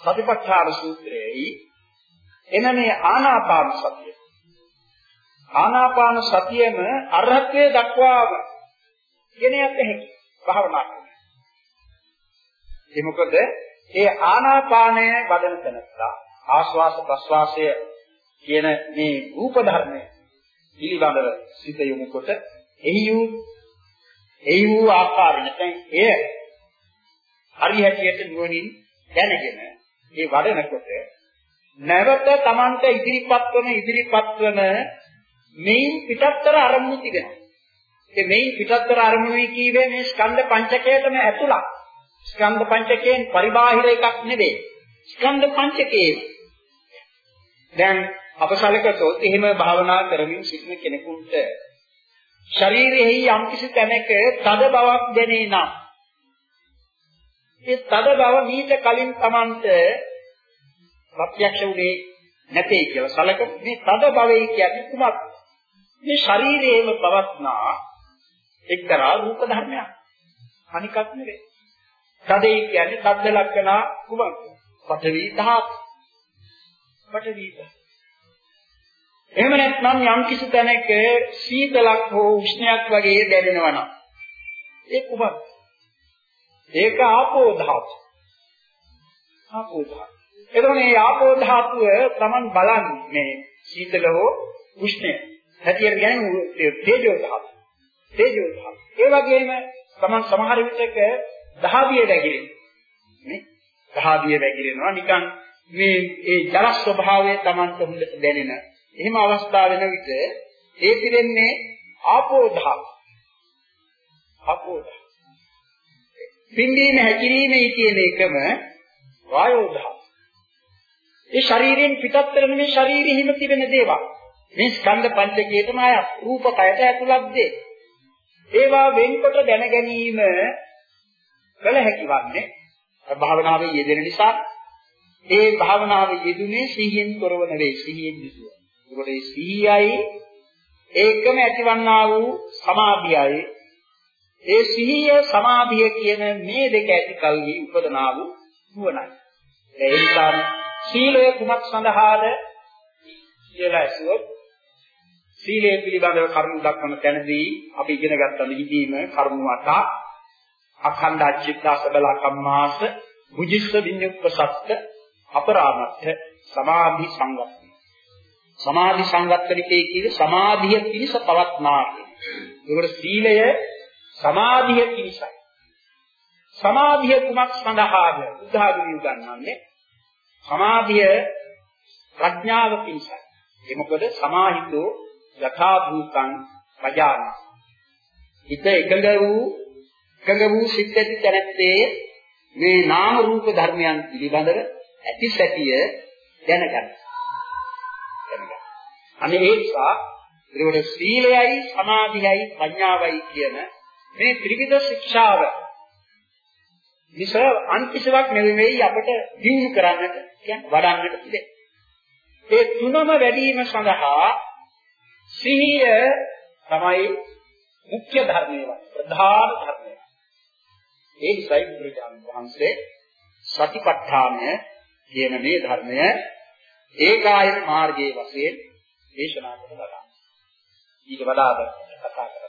සතිපට්ඨාන සූත්‍රයේයි එනනේ ආනාපාන සතිය. ආනාපාන සතියෙම අරහත්වයේ දක්වාම ගෙන යන්න හැකි භාවනා කරනවා. ඒ මොකද ඒ ආනාපානය වදන තැනත්තා ආශ්වාස ප්‍රශ්වාසය කියන මේ රූප ධර්මය පිළිබඳව සිත යොමු කොට එහි වූ එහි වූ ආකාරය නැත්නම් එය හරි හැටියට නුවණින් දැනගෙන ඒ වඩනකොට නැවත Tamanta ඉදිරිපත් වන ඉදිරිපත් වන මේන් පිටත්තර අරමුණු තිබෙනවා. ඒ මේන් පිටත්තර අරමුණුයි කීවේ මේ ස්කන්ධ පංචකයටම ඇතුළත්. ස්කන්ධ පංචකයෙන් පරිබාහිර එකක් නෙවෙයි. ස්කන්ධ පංචකයේ දැන් අප සැලකතොත් එහෙම භාවනා කරමින් සිටින කෙනෙකුට ශරීරෙහි යම්කිසි තැනක තද බවක් දැනේ නම් ඒ තද බව මීට කලින් Tamanට ප්‍රත්‍යක්ෂ වුණේ නැtei කියලා සැලක මේ තද බවයි කියන්නේ කුමක්ද මේ ශරීරයේම පවස්නා එක්තරා රූප ධර්මයක් අනිකක් නෙවෙයි තදේ කියන්නේ තද්ද ලක්ෂණ කුමක්ද පඨවි ධාතු පඨවි ධාතු එහෙම නැත්නම් යම් කිසි තැනක සීතලක් හෝ උෂ්ණයක් වගේ දැනෙනවා නම් ඒ කුමක්ද? ඒක ආපෝ ධාතු. ආපෝ ධාතු. එතකොට මේ ආපෝ ධාතුව Taman බලන්නේ මේ සීතල හෝ උෂ්ණය. හැටියට කියන්නේ තේජෝ ධාතු. තේජෝ ධාතු. ඒ වගේම Taman සමහර විටක දහදිය වැగిරෙනවා. නේ? දහදිය වැగిරෙනවා නිකන් මේ ඒ ජල ස්වභාවය Tamanට හොඳට දැනෙන එහෙම අවස්ථා වෙන විට ඒ පිරෙන්නේ ආපෝ ධාතු. ආපෝ ධාතු. පින්දීම හැකිරීමයි කියන එකම වායෝ ධාතු. ඒ ශරීරයෙන් පිටත් කරන මේ ශරීරෙහිම තිබෙන දේවල්. මේ ස්කන්ධ පංචකයටම ආය රූප කයට ඇතුළත් දේ. ඒවා වෙන්කොට දැන ගැනීම කළ හැකි වන්නේ භාවනාවේ යෙදෙන නිසා ඒ භාවනාවේ යෙදුනේ සිහියෙන් තොරව නෙවෙයි සිහියෙන් යුතුව. ඒකට මේ සිහියයි ඒකම ඇතිවන්නා වූ සමාධියයි ඒ සිහිය සමාධිය කියන මේ දෙක ඇති කල්හි උපදනා වූ නුවණයි. ඒ නිසා සීලය කුමක් සඳහාද කියලා ඇසුවොත් සීලය පිළිබඳව කරුණු දක්වන තැනදී අපි ඉගෙන ගත්ත නිදීම කරුණු අට අඛණ්ඩ අචිත්තාස බල කම්මාස බුජිස්ස විඤ්ඤුක්පසත්ත අපරාමත්ථ සමාධි සංගත සමාධි සංගත්තනිකේ කියන්නේ සමාධිය පිණිස පවත්නා ඒකට සීලය සමාධිය පිණිසයි. සමාධිය කුමක් සඳහාද? උදාහරණ උගන්වන්නේ සමාධිය ප්‍රඥාව පිණිසයි. ඒ මොකද සමාහිතෝ යථා භූතං පජාන. හිත එකඟ වූ එකඟ වූ සිත් ඇති තැනැත්තේ මේ නාම රූප ධර්මයන් පිළිබඳව ඇති සැටිය දැනගන්න. දැනගන්න. අනේ ඒ නිසා ඒකට සීලයයි සමාධියයි ප්‍රඥාවයි කියන මේ ත්‍රිවිධ ශික්ෂාව මිස අන්තිසවක් නෙවෙයි අපිට දිනු කරන්නට කියන්නේ වඩන්නට තිබෙන්නේ. ඒ තුනම වැඩි වීම සඳහා සිහිය තමයි මුඛ්‍ය ධර්මය ප්‍රධාන ධර්මය. ඒ නිසායි බුදුරජාණන් වහන්සේ සතිපට්ඨානය කියන මේ ධර්මය ඒකායන මාර්ගයේ වශයෙන් දේශනා කරලා ඊට වඩා කතා කරන්නේ.